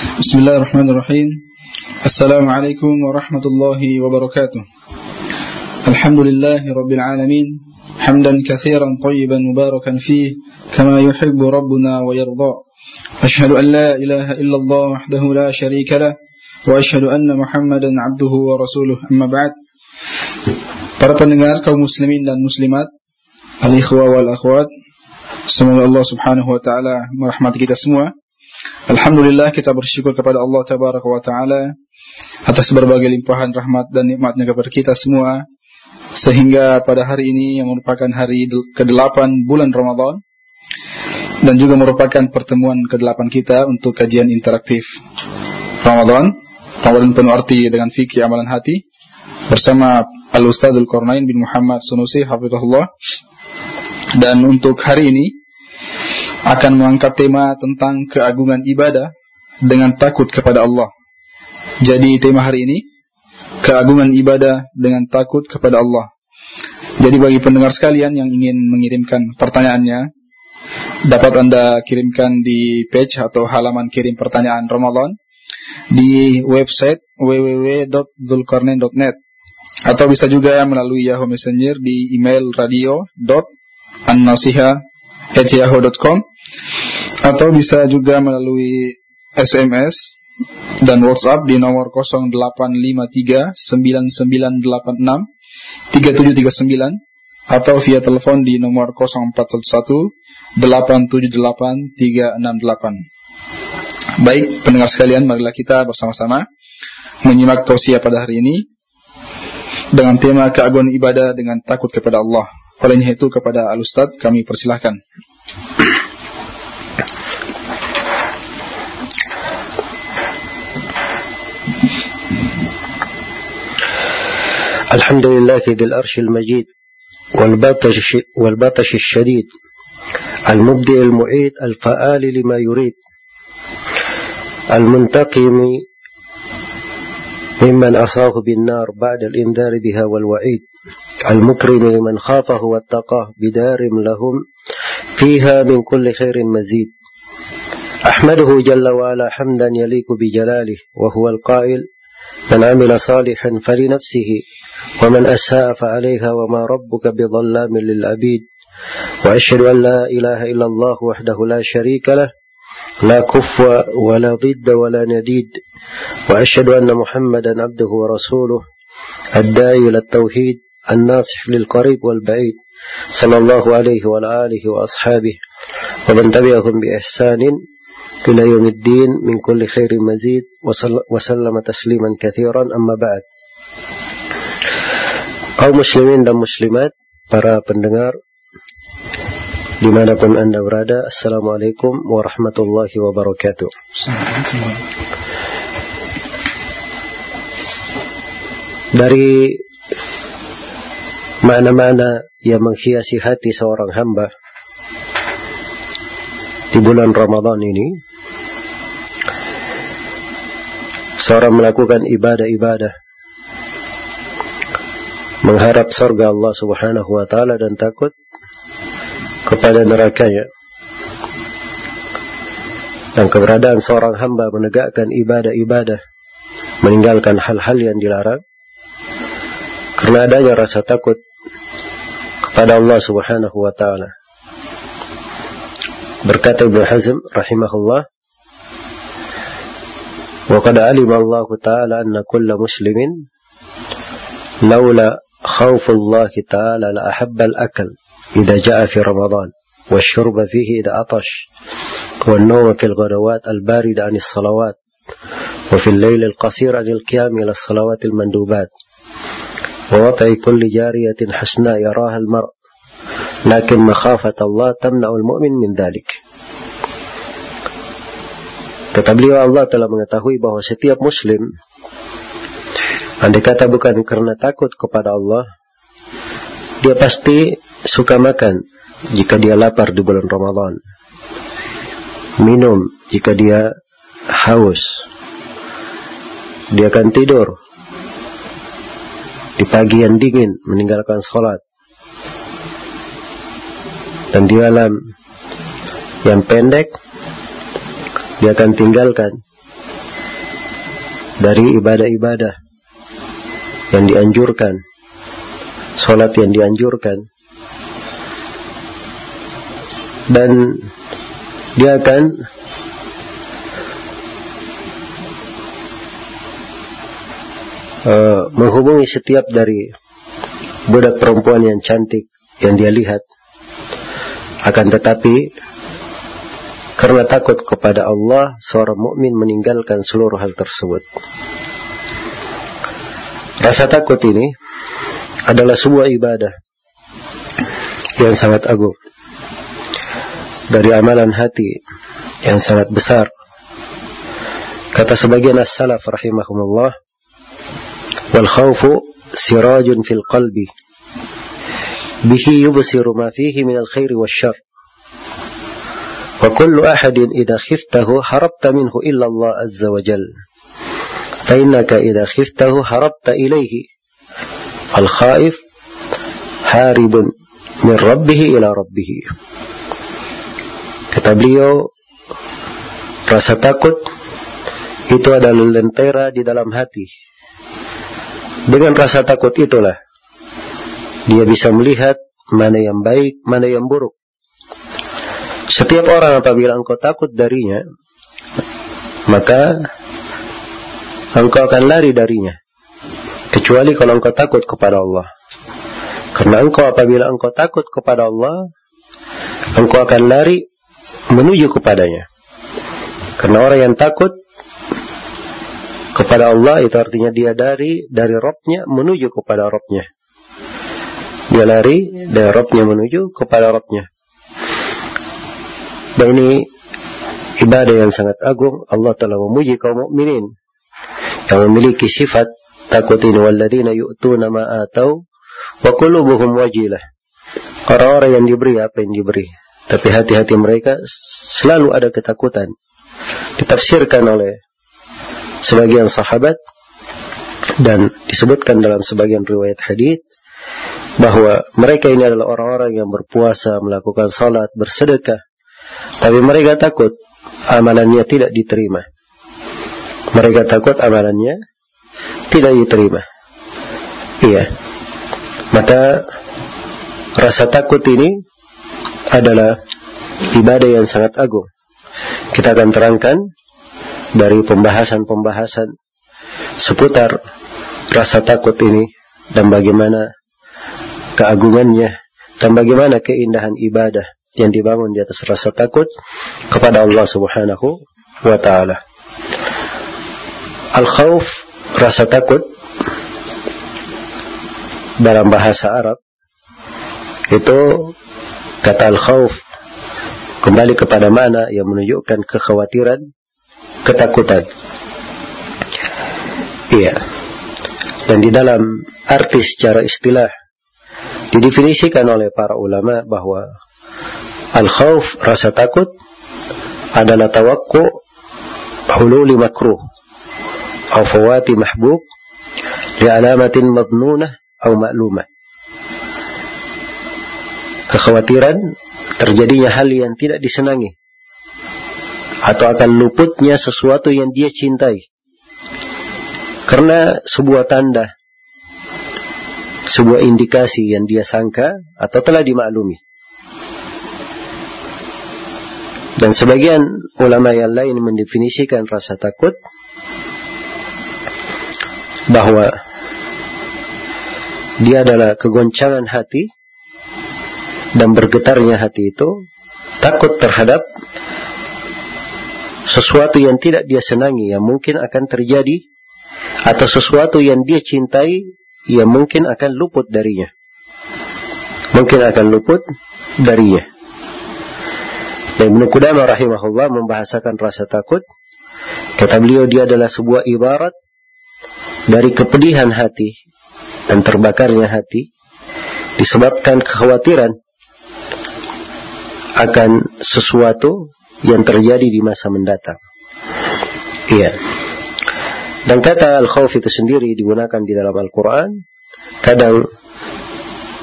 بسم الله الرحمن الرحيم السلام عليكم ورحمة الله وبركاته الحمد لله رب العالمين حمدا كثيرا طيبا مباركا فيه كما يحب ربنا ويرضى أشهد أن لا إله إلا الله وحده لا شريك له وأشهد أن محمدا عبده ورسوله أما بعد Para pendengar kaum muslimin dan muslimat Al-ikhwa wal-akhwat Semoga Allah subhanahu wa ta'ala merahmati kita semua. Alhamdulillah kita bersyukur kepada Allah tabaraka wa ta'ala Atas berbagai limpahan rahmat dan nikmatnya kepada kita semua. Sehingga pada hari ini yang merupakan hari ke-8 bulan Ramadan Dan juga merupakan pertemuan ke-8 kita untuk kajian interaktif Ramadan. Ramadan penuh arti dengan fikih amalan hati Bersama Al-Ustadzul Qarnain bin Muhammad Sunusi Hafizahullah. Dan untuk hari ini akan mengangkat tema tentang keagungan ibadah dengan takut kepada Allah. Jadi tema hari ini keagungan ibadah dengan takut kepada Allah. Jadi bagi pendengar sekalian yang ingin mengirimkan pertanyaannya dapat Anda kirimkan di page atau halaman kirim pertanyaan Ramadan di website www.zulkarnain.net atau bisa juga melalui Yahoo Messenger di email radio.annasiha@yahoo.com atau bisa juga melalui SMS dan WhatsApp di nomor 0853 9986 3739 atau via telepon di nomor 0411 878 368. Baik, pendengar sekalian, marilah kita bersama-sama menyimak tausiah pada hari ini dengan tema keagungan ibadah dengan takut kepada Allah. Olehnya itu kepada Al-Ustaz kami persilahkan. الحمد لله ذي الأرش المجيد والبطش, والبطش الشديد المبدئ المعيد الفعال لما يريد المنتقم ممن أصاه بالنار بعد الإنذار بها والوعيد المكرم لمن خافه واتقاه بدار لهم فيها من كل خير مزيد. أحمده جل وعلا حمدا يليق بجلاله وهو القائل من عمل صالحا فلنفسه ومن أساء فعليها وما ربك بظلام للعبيد. وأشهد أن لا إله إلا الله وحده لا شريك له لا كف ولا ضد ولا نديد. وأشهد أن محمدا عبده ورسوله الداعي إلى التوحيد الناصح للقريب والبعيد صلى الله عليه وعلى آله وأصحابه ومن تبعهم بإحسان إلى يوم الدين من كل خير مزيد وسلم تسليما كثيرا. أما بعد kaum muslimin dan muslimat para pendengar dimanapun anda berada Assalamualaikum warahmatullahi wabarakatuh. Dari mana-mana yang menghiasi hati seorang hamba. Di bulan Ramadan ini seorang melakukan ibadah-ibadah mengharap surga Allah Subhanahu wa taala dan takut kepada nerakanya. Dan keberadaan seorang hamba menegakkan ibadah-ibadah meninggalkan hal-hal yang dilarang karena adanya rasa takut kepada Allah Subhanahu wa taala. Berkata Ibnu Hazm rahimahullah, "Wa qad alima Allah taala anna kulla muslimin laula خوف الله تعالى لأحب الأكل إذا جاء في رمضان والشرب فيه إذا عطش والنوم في الغدوات الباردة عن الصلوات وفي الليل القصير عن القيام إلى الصلوات المندوبات ووضع كل جارية حسناء يراها المرء لكن مخافة الله تمنع المؤمن من ذلك Kata beliau Allah telah mengetahui bahwa setiap muslim Andai kata bukan karena takut kepada Allah Dia pasti suka makan Jika dia lapar di bulan Ramadan Minum jika dia haus Dia akan tidur di pagi yang dingin meninggalkan sholat. Dan di malam yang pendek dia akan tinggalkan dari ibadah-ibadah yang dianjurkan, sholat yang dianjurkan, dan dia akan uh, menghubungi setiap dari budak perempuan yang cantik yang dia lihat. Akan tetapi karena takut kepada Allah, seorang mukmin meninggalkan seluruh hal tersebut. Rasa takut ini adalah sebuah ibadah yang sangat agung dari amalan hati yang sangat besar. Kata sebagian as-salaf rahimahumullah, والخوف سراج في القلب. به يبصر ما فيه من الخير والشر. وكل أحد إذا خفته هربت منه إلا الله عز وجل. فإنك إذا خفته هربت إليه. الخائف هارب من ربه إلى ربه. كتب ليو rasa takut itu adalah lentera di dalam dengan rasa takut itulah dia bisa melihat mana yang baik mana yang buruk setiap orang apabila engkau takut darinya, maka engkau akan lari darinya. Kecuali kalau engkau takut kepada Allah. Karena engkau apabila engkau takut kepada Allah, engkau akan lari menuju kepadanya. Karena orang yang takut kepada Allah itu artinya dia dari dari Robnya menuju kepada Robnya. Dia lari dari Robnya menuju kepada Robnya. Dan ini ibadah yang sangat agung. Allah telah memuji kaum mukminin yang memiliki sifat takut ini walladzina yu'tuna ma atau wa qulubuhum wajilah. Orang-orang yang diberi apa yang diberi, tapi hati-hati mereka selalu ada ketakutan. Ditafsirkan oleh sebagian sahabat dan disebutkan dalam sebagian riwayat hadis bahwa mereka ini adalah orang-orang yang berpuasa, melakukan salat, bersedekah, tapi mereka takut amalannya tidak diterima. Mereka takut amalannya tidak diterima. Iya. Maka rasa takut ini adalah ibadah yang sangat agung. Kita akan terangkan dari pembahasan-pembahasan seputar rasa takut ini dan bagaimana keagungannya dan bagaimana keindahan ibadah yang dibangun di atas rasa takut kepada Allah Subhanahu wa taala. Al-khauf rasa takut dalam bahasa Arab itu kata al-khauf kembali kepada mana yang menunjukkan kekhawatiran, ketakutan. Iya. Dan di dalam arti secara istilah didefinisikan oleh para ulama bahwa Al-khawf, rasa takut, adalah tawakku hululi makruh atau fawati mahbub li alamatin madnunah atau maklumah. Kekhawatiran terjadinya hal yang tidak disenangi atau akan luputnya sesuatu yang dia cintai. Karena sebuah tanda, sebuah indikasi yang dia sangka atau telah dimaklumi. Dan sebagian ulama yang lain mendefinisikan rasa takut bahwa dia adalah kegoncangan hati dan bergetarnya hati itu takut terhadap sesuatu yang tidak dia senangi yang mungkin akan terjadi atau sesuatu yang dia cintai yang mungkin akan luput darinya. Mungkin akan luput darinya. Dan Ibnu Qudamah rahimahullah membahasakan rasa takut. Kata beliau dia adalah sebuah ibarat dari kepedihan hati dan terbakarnya hati disebabkan kekhawatiran akan sesuatu yang terjadi di masa mendatang. Iya. Dan kata al-khawf itu sendiri digunakan di dalam Al-Quran. Kadang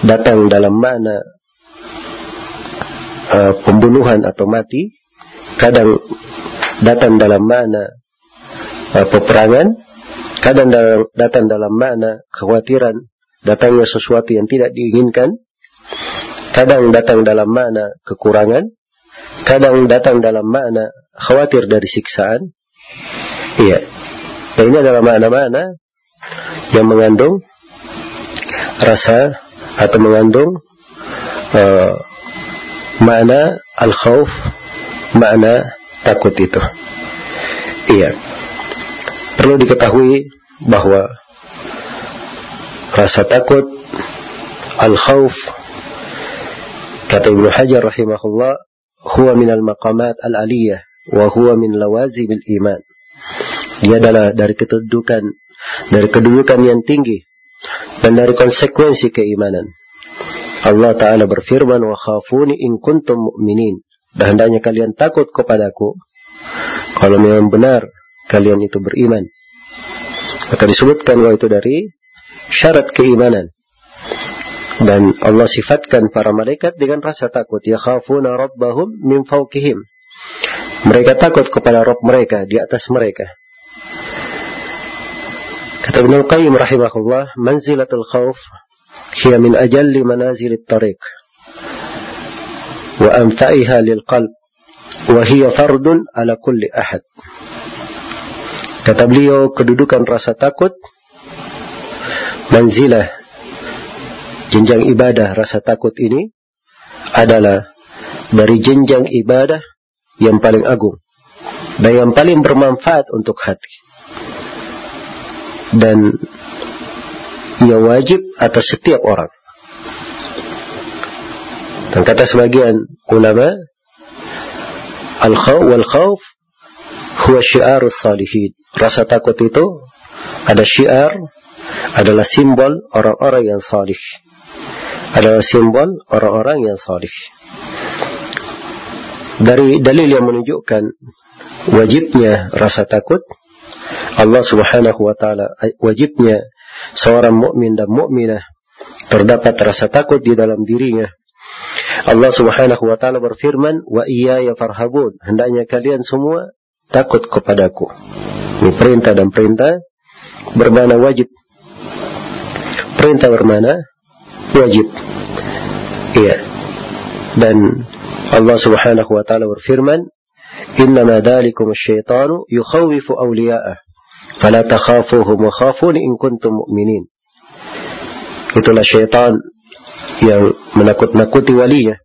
datang dalam makna uh, pembunuhan atau mati kadang datang dalam mana uh, peperangan kadang datang dalam makna kekhawatiran datangnya sesuatu yang tidak diinginkan, kadang datang dalam makna kekurangan, kadang datang dalam makna khawatir dari siksaan. Iya. Dan ini adalah makna-makna yang mengandung rasa atau mengandung uh, makna al-khawf, makna takut itu. Iya. Perlu diketahui bahwa rasa takut al-khawf kata Ibnu Hajar rahimahullah huwa min al-maqamat al-aliyah wa huwa min lawazim al-iman. Dia adalah dari kedudukan dari kedudukan yang tinggi dan dari konsekuensi keimanan. Allah Ta'ala berfirman wa khafuni in kuntum mu'minin. Dan hendaknya kalian takut kepadaku kalau memang benar kalian itu beriman. Maka disebutkan bahwa itu dari syarat keimanan. Dan Allah sifatkan para malaikat dengan rasa takut. Ya khafuna rabbahum min fawqihim. Mereka takut kepada Rabb mereka di atas mereka. Kata Ibnu Qayyim rahimahullah, manzilatul khawf hiya min ajalli manazilit tariq wa anfa'iha lil qalb wa hiya fardun ala kulli ahad. Kata beliau, kedudukan rasa takut manzilah jenjang ibadah rasa takut ini adalah dari jenjang ibadah yang paling agung dan yang paling bermanfaat untuk hati. Dan ia wajib atas setiap orang. Dan kata sebagian ulama, al-khawf wal khawf huwa syiarus salihin. Rasa takut itu ada syiar adalah simbol orang-orang yang salih. Adalah simbol orang-orang yang salih. Dari dalil yang menunjukkan wajibnya rasa takut, Allah Subhanahu wa taala wajibnya seorang mukmin dan mukminah terdapat rasa takut di dalam dirinya. Allah Subhanahu wa taala berfirman, "Wa iyaya farhabun." Hendaknya kalian semua takut kepadaku. Ini perintah dan perintah bermana wajib perintah bermana wajib. Iya. Dan Allah Subhanahu wa taala berfirman, "Innama dzalikum asyaitanu yukhawifu awliya'ah, fala takhafuhum wa khafuni in kuntum mu'minin." Itulah syaitan yang menakut-nakuti walinya.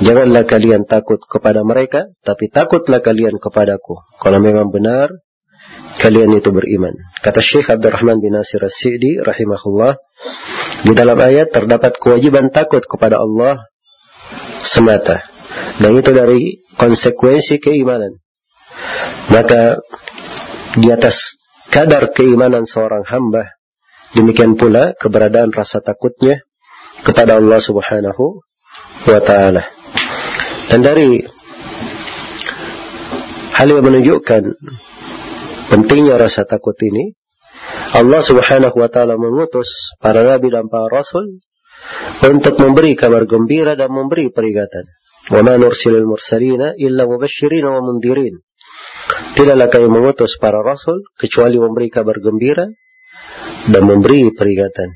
Janganlah kalian takut kepada mereka, tapi takutlah kalian kepadaku. Kalau memang benar, kalian itu beriman. Kata Syekh Abdurrahman bin Nasir As-Sidi rahimahullah, di dalam ayat terdapat kewajiban takut kepada Allah semata. Dan itu dari konsekuensi keimanan. Maka di atas kadar keimanan seorang hamba, demikian pula keberadaan rasa takutnya kepada Allah Subhanahu wa taala. Dan dari hal yang menunjukkan pentingnya rasa takut ini, Allah Subhanahu wa taala mengutus para nabi dan para rasul untuk memberi kabar gembira dan memberi peringatan. Wa ma nursilul mursalina illa mubasysyirin wa mundirin. Tidaklah kami mengutus para rasul kecuali memberi kabar gembira dan memberi peringatan.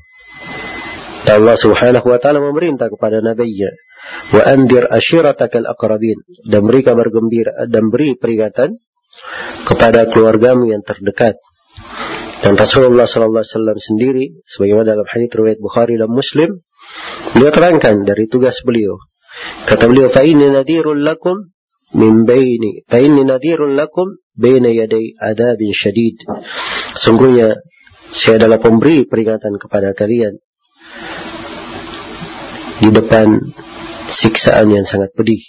Dan Allah Subhanahu wa taala memerintah kepada nabinya, "Wa andir ashiratakal aqrabin." Dan beri kabar gembira dan beri peringatan kepada keluargamu yang terdekat. Dan Rasulullah Sallallahu Alaihi Wasallam sendiri, sebagaimana dalam hadits riwayat Bukhari dan Muslim, beliau terangkan dari tugas beliau. Kata beliau, "Fa inni nadhirul lakum min baini, fa inni nadhirul lakum baina yaday adabin syadid." Sungguhnya saya adalah pemberi peringatan kepada kalian di depan siksaan yang sangat pedih.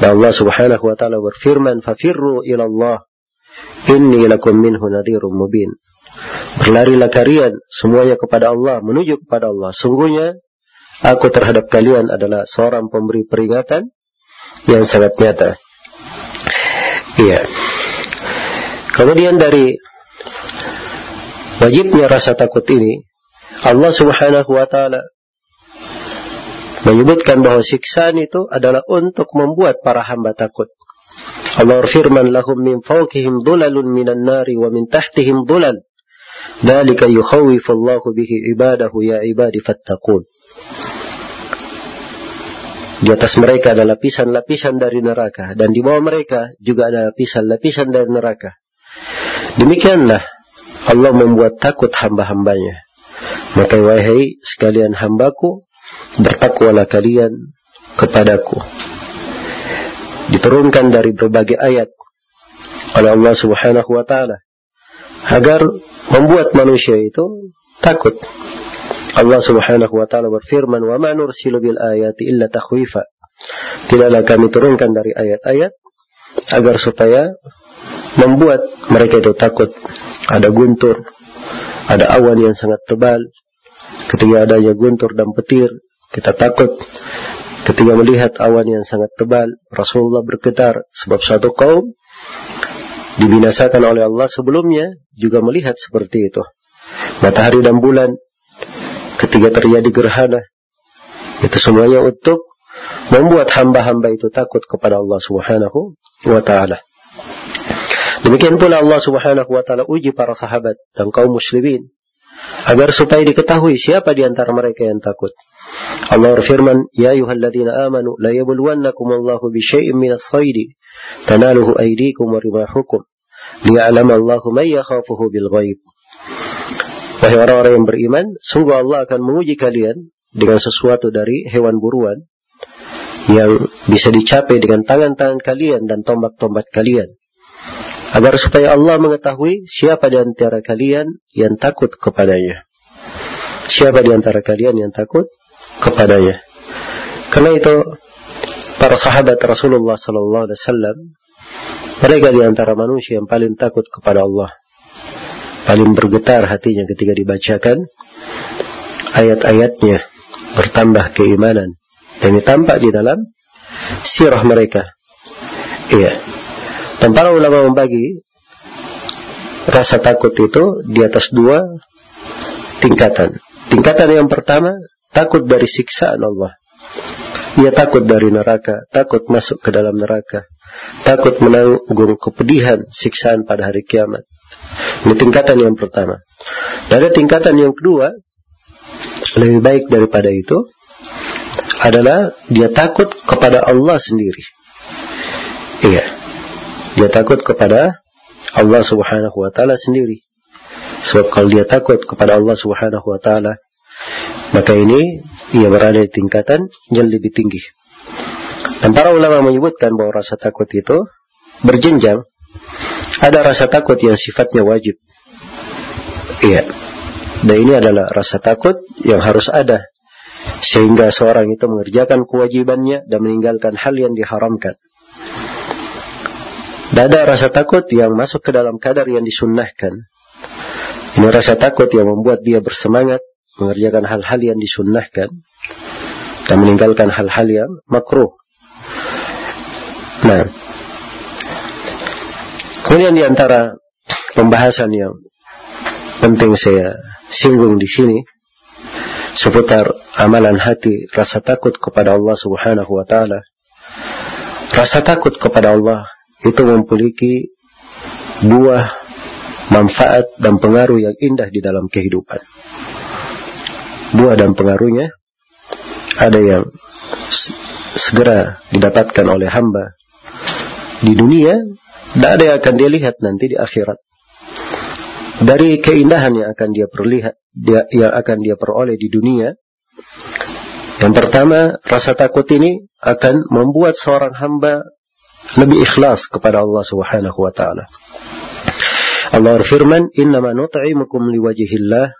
Dan Allah Subhanahu wa taala berfirman, "Fafirru ila Allah, inni lakum minhu nadhirum mubin." Berlarilah kalian semuanya kepada Allah, menuju kepada Allah. Sungguhnya aku terhadap kalian adalah seorang pemberi peringatan yang sangat nyata. Iya. Kemudian dari wajibnya rasa takut ini, Allah Subhanahu wa taala menyebutkan bahwa siksaan itu adalah untuk membuat para hamba takut. Allah berfirman lahum min fawqihim dhulalun minan nari wa min tahtihim dhulal. Dzalika yukhawwifullahu bihi ibadahu ya ibadi fattaqun. Di atas mereka ada lapisan-lapisan dari neraka dan di bawah mereka juga ada lapisan-lapisan dari neraka. Demikianlah Allah membuat takut hamba-hambanya. Maka wahai sekalian hambaku, bertakwalah kalian kepadaku. Diturunkan dari berbagai ayat oleh Allah Subhanahu wa taala agar membuat manusia itu takut Allah Subhanahu wa taala berfirman, "Wa ma nursilu bil ayati illa takhwifa." Tidaklah kami turunkan dari ayat-ayat agar supaya membuat mereka itu takut. Ada guntur, ada awan yang sangat tebal. Ketika adanya guntur dan petir, kita takut. Ketika melihat awan yang sangat tebal, Rasulullah bergetar sebab suatu kaum dibinasakan oleh Allah sebelumnya juga melihat seperti itu. Matahari dan bulan ketika terjadi gerhana itu semuanya untuk membuat hamba-hamba itu takut kepada Allah Subhanahu wa taala. Demikian pula Allah Subhanahu wa taala uji para sahabat dan kaum muslimin agar supaya diketahui siapa di antara mereka yang takut. Allah berfirman, "Ya ayyuhalladzina amanu la yabluwannakum Allahu bi syai'in minas sayd tanaluhu aydikum wa rimahukum liya'lama Allahu man yakhafuhu bil ghaib." Wahai orang-orang yang beriman, sungguh Allah akan menguji kalian dengan sesuatu dari hewan buruan yang bisa dicapai dengan tangan-tangan kalian dan tombak-tombak kalian. Agar supaya Allah mengetahui siapa di antara kalian yang takut kepadanya. Siapa di antara kalian yang takut kepadanya. Karena itu para sahabat Rasulullah sallallahu alaihi wasallam mereka di antara manusia yang paling takut kepada Allah. Paling bergetar hatinya ketika dibacakan ayat-ayatnya bertambah keimanan. Dan tampak di dalam sirah mereka. Iya. Dan para ulama membagi rasa takut itu di atas dua tingkatan. Tingkatan yang pertama takut dari siksaan Allah ia takut dari neraka takut masuk ke dalam neraka takut menanggung kepedihan siksaan pada hari kiamat ini tingkatan yang pertama. Ada tingkatan yang kedua, lebih baik daripada itu, adalah dia takut kepada Allah sendiri. Iya. Dia takut kepada Allah Subhanahu wa taala sendiri. Sebab kalau dia takut kepada Allah Subhanahu wa taala, maka ini ia berada di tingkatan yang lebih tinggi. Dan para ulama menyebutkan bahwa rasa takut itu berjenjang ada rasa takut yang sifatnya wajib. Iya. Dan ini adalah rasa takut yang harus ada. Sehingga seorang itu mengerjakan kewajibannya dan meninggalkan hal yang diharamkan. Dan ada rasa takut yang masuk ke dalam kadar yang disunnahkan. Ini rasa takut yang membuat dia bersemangat mengerjakan hal-hal yang disunnahkan dan meninggalkan hal-hal yang makruh. Nah, Kemudian di antara pembahasan yang penting saya singgung di sini seputar amalan hati, rasa takut kepada Allah Subhanahu wa taala. Rasa takut kepada Allah itu memiliki buah manfaat dan pengaruh yang indah di dalam kehidupan. Buah dan pengaruhnya ada yang segera didapatkan oleh hamba di dunia tidak ada yang akan dia lihat nanti di akhirat. Dari keindahan yang akan dia perlihat, dia, yang akan dia peroleh di dunia. Yang pertama, rasa takut ini akan membuat seorang hamba lebih ikhlas kepada Allah Subhanahu wa taala. Allah berfirman, "Innama nut'imukum liwajhillah,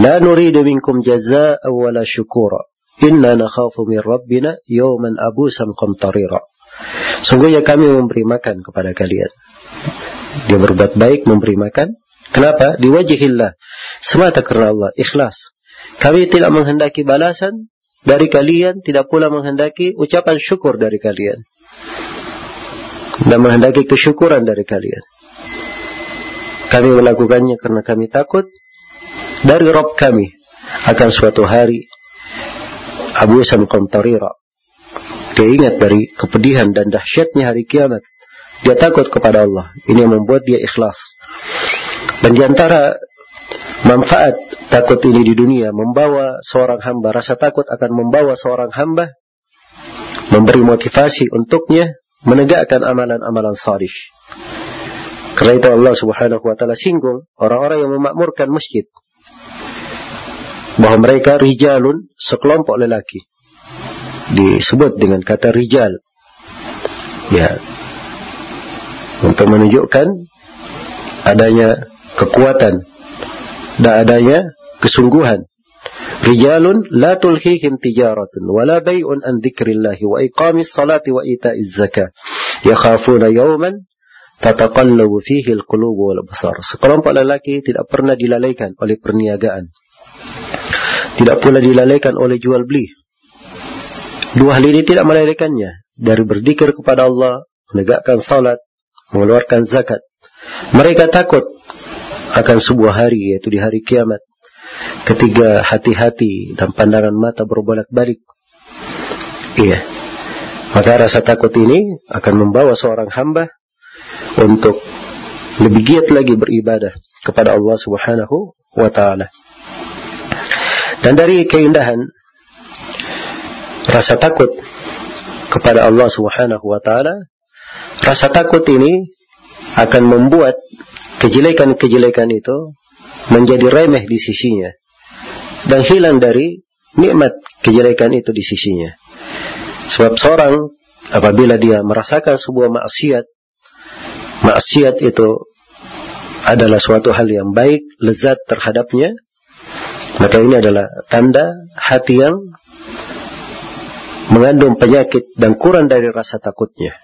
la nuridu minkum jazaa'a wala syukura. Inna nakhafu min rabbina yawman abusan qamtarira." Sungguhnya kami memberi makan kepada kalian. Dia berbuat baik memberi makan. Kenapa? Diwajihillah. Semata karena Allah. Ikhlas. Kami tidak menghendaki balasan dari kalian. Tidak pula menghendaki ucapan syukur dari kalian. Dan menghendaki kesyukuran dari kalian. Kami melakukannya karena kami takut dari Rob kami akan suatu hari abusan kontarira dia ingat dari kepedihan dan dahsyatnya hari kiamat. dia takut kepada Allah. Ini yang membuat dia ikhlas. Dan di antara manfaat takut ini di dunia membawa seorang hamba rasa takut akan membawa seorang hamba memberi motivasi untuknya menegakkan amalan-amalan salih. Karena itu Allah Subhanahu wa taala singgung orang-orang yang memakmurkan masjid bahwa mereka rijalun sekelompok lelaki. Disebut dengan kata rijal. Ya. Untuk menunjukkan adanya kekuatan. Dan adanya kesungguhan. Rijalun la tulhihim tijaratun wala bay'un an dzikrillahi wa iqamis salati wa ita'iz zakah. Yakhafuna yawman tataqallabu fihi alqulub wal absar sekelompok lelaki tidak pernah dilalaikan oleh perniagaan tidak pula dilalaikan oleh jual beli. Dua hal ini tidak melalaikannya dari berzikir kepada Allah, menegakkan salat, mengeluarkan zakat. Mereka takut akan sebuah hari yaitu di hari kiamat. Ketiga hati-hati dan pandangan mata berbolak-balik. Iya. Maka rasa takut ini akan membawa seorang hamba untuk lebih giat lagi beribadah kepada Allah Subhanahu wa taala. Dan dari keindahan rasa takut kepada Allah Subhanahu wa taala, rasa takut ini akan membuat kejelekan-kejelekan itu menjadi remeh di sisinya dan hilang dari nikmat kejelekan itu di sisinya. Sebab seorang apabila dia merasakan sebuah maksiat, maksiat itu adalah suatu hal yang baik, lezat terhadapnya, maka ini adalah tanda hati yang mengandung penyakit dan kurang dari rasa takutnya.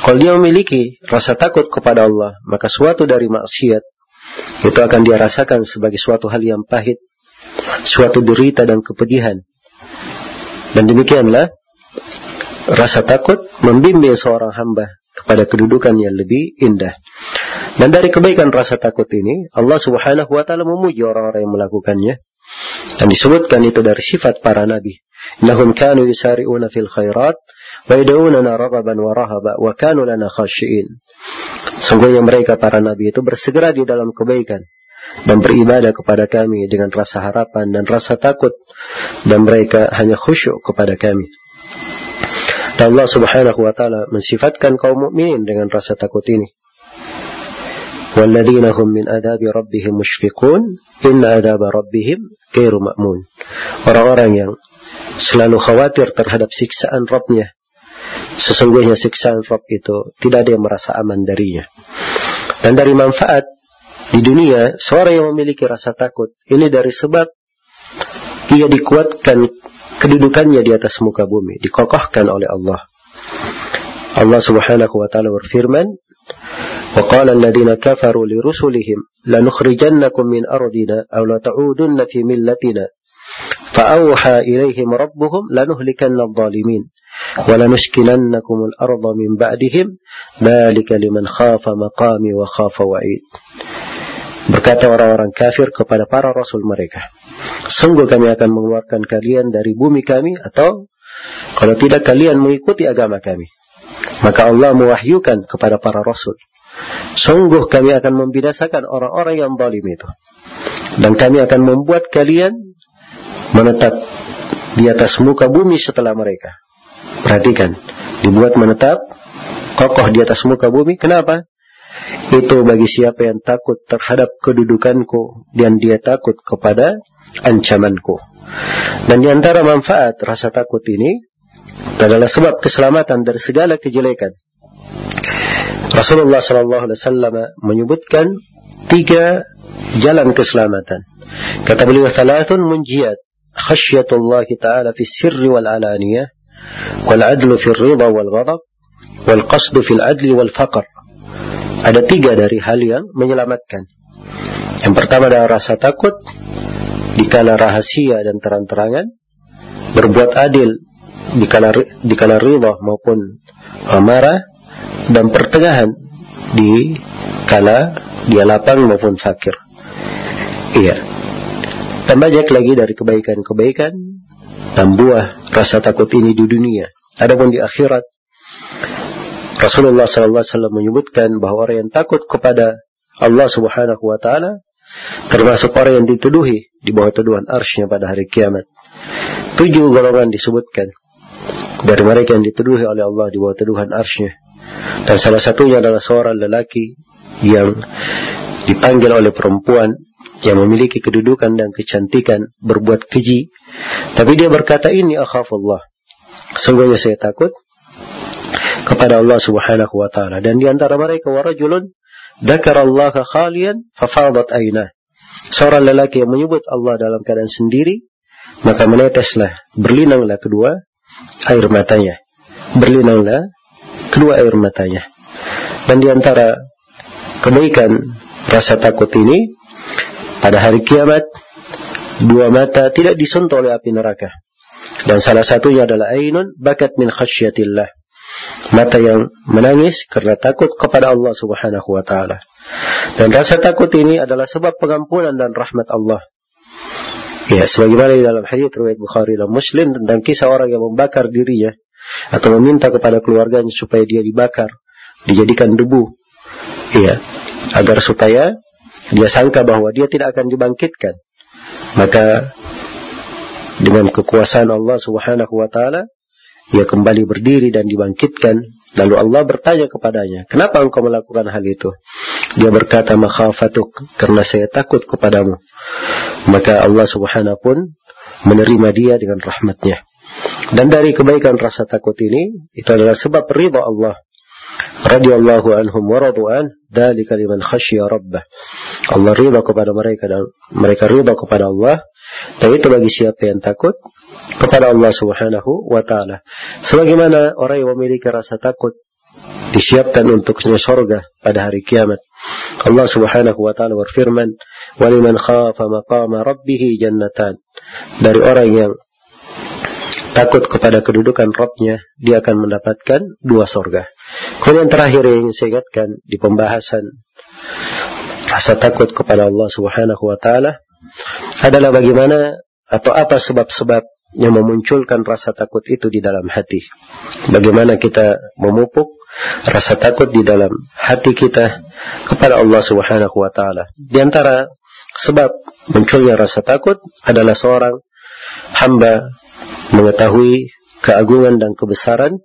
Kalau dia memiliki rasa takut kepada Allah, maka suatu dari maksiat itu akan dia rasakan sebagai suatu hal yang pahit, suatu derita dan kepedihan. Dan demikianlah rasa takut membimbing seorang hamba kepada kedudukan yang lebih indah. Dan dari kebaikan rasa takut ini, Allah Subhanahu wa taala memuji orang-orang yang melakukannya. Dan disebutkan itu dari sifat para nabi. Lahum kanu yusari'una fil khairat wa yad'unana raghaban wa rahaba wa kanu lana khashiin. Sungguhnya mereka para nabi itu bersegera di dalam kebaikan dan beribadah kepada kami dengan rasa harapan dan rasa takut dan mereka hanya khusyuk kepada kami. Dan Allah Subhanahu wa taala mensifatkan kaum mukminin dengan rasa takut ini. والذين هم من عذاب ربهم مشفقون إن عذاب ربهم غير مأمون orang-orang yang selalu khawatir terhadap siksaan Rabbnya sesungguhnya siksaan Rabb itu tidak ada yang merasa aman darinya dan dari manfaat di dunia seorang yang memiliki rasa takut ini dari sebab ia dikuatkan kedudukannya di atas muka bumi dikokohkan oleh Allah Allah Subhanahu wa taala berfirman وقال الذين كفروا لرسلهم لنخرجنكم من أرضنا أو لتعودن في ملتنا فأوحى إليهم ربهم لنهلكن الظالمين ولنسكننكم الأرض من بعدهم ذلك لمن خاف مقامي وخاف وعيد Berkata orang-orang kafir kepada para rasul mereka, Sungguh kami akan mengeluarkan kalian dari bumi kami atau kalau tidak kalian mengikuti agama kami. Maka Allah mewahyukan kepada para rasul Sungguh kami akan membinasakan orang-orang yang zalim itu. Dan kami akan membuat kalian menetap di atas muka bumi setelah mereka. Perhatikan, dibuat menetap kokoh di atas muka bumi. Kenapa? Itu bagi siapa yang takut terhadap kedudukanku dan dia takut kepada ancamanku. Dan di antara manfaat rasa takut ini adalah sebab keselamatan dari segala kejelekan. Rasulullah Sallallahu Alaihi Wasallam menyebutkan tiga jalan keselamatan. Kata beliau, "Thalathun munjiyat, khasyatullah taala fi sirri wal alaniyah, wal adlu fi ridha wal ghadab, wal qasdu fil adli wal faqr." Ada tiga dari hal yang menyelamatkan. Yang pertama adalah rasa takut di kala rahasia dan terang-terangan, berbuat adil di kala di kala ridha maupun marah, dan pertengahan di kala dia lapang maupun fakir. Iya. Dan banyak lagi dari kebaikan-kebaikan dan buah rasa takut ini di dunia. Adapun di akhirat Rasulullah SAW menyebutkan bahwa orang yang takut kepada Allah Subhanahu wa taala termasuk orang yang dituduhi di bawah tuduhan arsy pada hari kiamat. Tujuh golongan disebutkan dari mereka yang dituduhi oleh Allah di bawah tuduhan arsy Dan salah satunya adalah seorang lelaki yang dipanggil oleh perempuan yang memiliki kedudukan dan kecantikan berbuat keji. Tapi dia berkata ini akhafullah. Sungguhnya saya takut kepada Allah Subhanahu wa taala dan di antara mereka warajulun Allah khalian fafadat ainah. Seorang lelaki yang menyebut Allah dalam keadaan sendiri, maka meneteslah, berlinanglah kedua air matanya. Berlinanglah kedua air matanya. Dan di antara kebaikan rasa takut ini, pada hari kiamat, dua mata tidak disentuh oleh api neraka. Dan salah satunya adalah ainun bakat min khasyatillah mata yang menangis karena takut kepada Allah Subhanahu wa taala. Dan rasa takut ini adalah sebab pengampunan dan rahmat Allah. Ya, sebagaimana di dalam hadis riwayat Bukhari dan Muslim tentang kisah orang yang membakar dirinya atau meminta kepada keluarganya supaya dia dibakar, dijadikan debu. Ya, agar supaya dia sangka bahwa dia tidak akan dibangkitkan. Maka dengan kekuasaan Allah Subhanahu wa taala ia kembali berdiri dan dibangkitkan. Lalu Allah bertanya kepadanya, kenapa engkau melakukan hal itu? Dia berkata, makhafatuk, karena saya takut kepadamu. Maka Allah subhanahu pun menerima dia dengan rahmatnya. Dan dari kebaikan rasa takut ini, itu adalah sebab ridha Allah. Radiyallahu anhum wa radu'an, dalika liman khasya rabbah. Allah ridha kepada mereka dan mereka ridha kepada Allah. Dan itu bagi siapa yang takut kepada Allah Subhanahu wa taala. Sebagaimana orang yang memiliki rasa takut disiapkan untuknya surga pada hari kiamat. Allah Subhanahu wa taala berfirman, "Waliman khafa maqama rabbih jannatan." Dari orang yang takut kepada kedudukan Rabbnya, dia akan mendapatkan dua surga. Kemudian terakhir yang saya ingatkan di pembahasan rasa takut kepada Allah Subhanahu wa taala adalah bagaimana atau apa sebab-sebab yang memunculkan rasa takut itu di dalam hati. Bagaimana kita memupuk rasa takut di dalam hati kita kepada Allah Subhanahu wa taala. Di antara sebab munculnya rasa takut adalah seorang hamba mengetahui keagungan dan kebesaran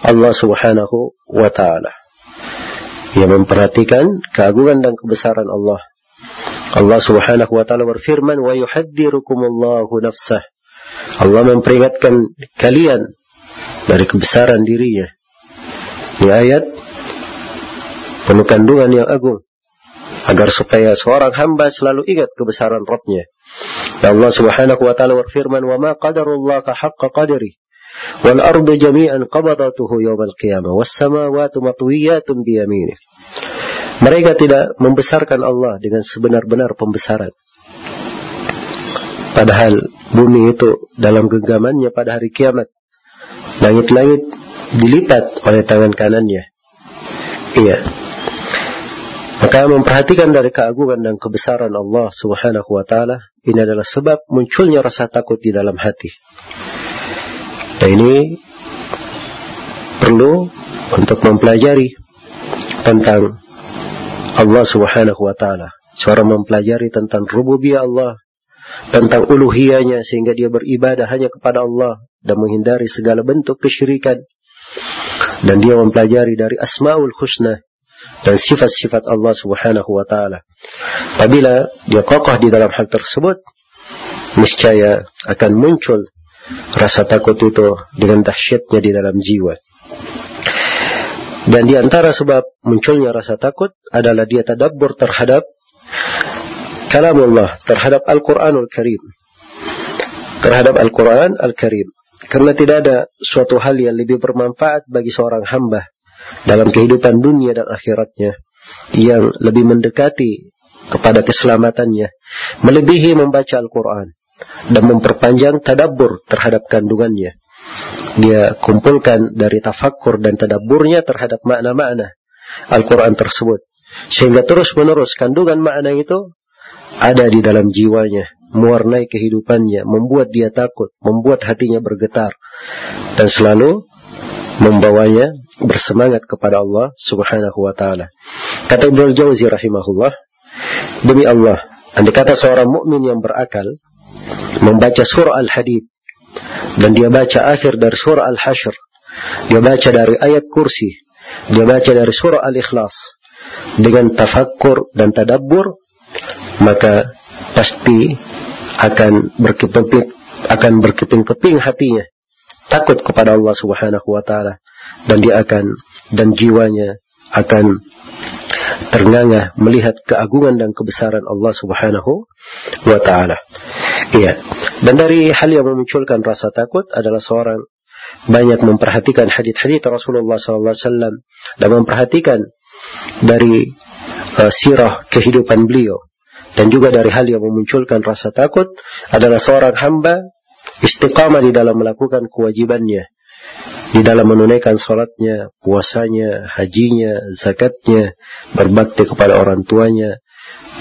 Allah Subhanahu wa taala. Ia memperhatikan keagungan dan kebesaran Allah. Allah Subhanahu wa taala berfirman, "Wa yuhadzirukumullahu nafsah." Allah memperingatkan kalian dari kebesaran dirinya. Ini ayat penuh kandungan yang agung agar supaya seorang hamba selalu ingat kebesaran Rabbnya. Allah Subhanahu wa taala berfirman, "Wa ma qadarullah haqqa qadri wal ardu jami'an qabadatuhu yawmal qiyamah was samawati matwiyatun bi yaminih." Mereka tidak membesarkan Allah dengan sebenar-benar pembesaran. Padahal bumi itu dalam genggamannya pada hari kiamat. Langit-langit dilipat oleh tangan kanannya. Iya. Maka memperhatikan dari keagungan dan kebesaran Allah Subhanahu wa taala ini adalah sebab munculnya rasa takut di dalam hati. Dan ini perlu untuk mempelajari tentang Allah Subhanahu wa taala. Seorang mempelajari tentang rububiyah Allah, tentang uluhiyahnya sehingga dia beribadah hanya kepada Allah dan menghindari segala bentuk kesyirikan dan dia mempelajari dari asmaul husna dan sifat-sifat Allah Subhanahu wa taala. Apabila dia kokoh di dalam hal tersebut, niscaya akan muncul rasa takut itu dengan dahsyatnya di dalam jiwa. Dan di antara sebab munculnya rasa takut adalah dia tadabbur terhadap kalamullah terhadap Al-Quranul Karim. Terhadap Al-Quran Al-Karim. Karena tidak ada suatu hal yang lebih bermanfaat bagi seorang hamba dalam kehidupan dunia dan akhiratnya yang lebih mendekati kepada keselamatannya melebihi membaca Al-Quran dan memperpanjang tadabbur terhadap kandungannya. Dia kumpulkan dari tafakkur dan tadabburnya terhadap makna-makna Al-Quran tersebut. Sehingga terus menerus kandungan makna itu ada di dalam jiwanya, mewarnai kehidupannya, membuat dia takut, membuat hatinya bergetar, dan selalu membawanya bersemangat kepada Allah Subhanahu wa taala. Kata Ibnu Jauzi rahimahullah, demi Allah, andai kata seorang mukmin yang berakal membaca surah Al-Hadid dan dia baca akhir dari surah Al-Hashr, dia baca dari ayat kursi, dia baca dari surah Al-Ikhlas dengan tafakkur dan tadabbur, maka pasti akan berkeping akan berkeping-keping hatinya takut kepada Allah Subhanahu wa taala dan dia akan dan jiwanya akan ternganga melihat keagungan dan kebesaran Allah Subhanahu wa taala. Iya. Dan dari hal yang memunculkan rasa takut adalah seorang banyak memperhatikan hadis-hadis Rasulullah sallallahu alaihi dan memperhatikan dari uh, sirah kehidupan beliau dan juga dari hal yang memunculkan rasa takut adalah seorang hamba istiqamah di dalam melakukan kewajibannya di dalam menunaikan salatnya, puasanya, hajinya, zakatnya, berbakti kepada orang tuanya,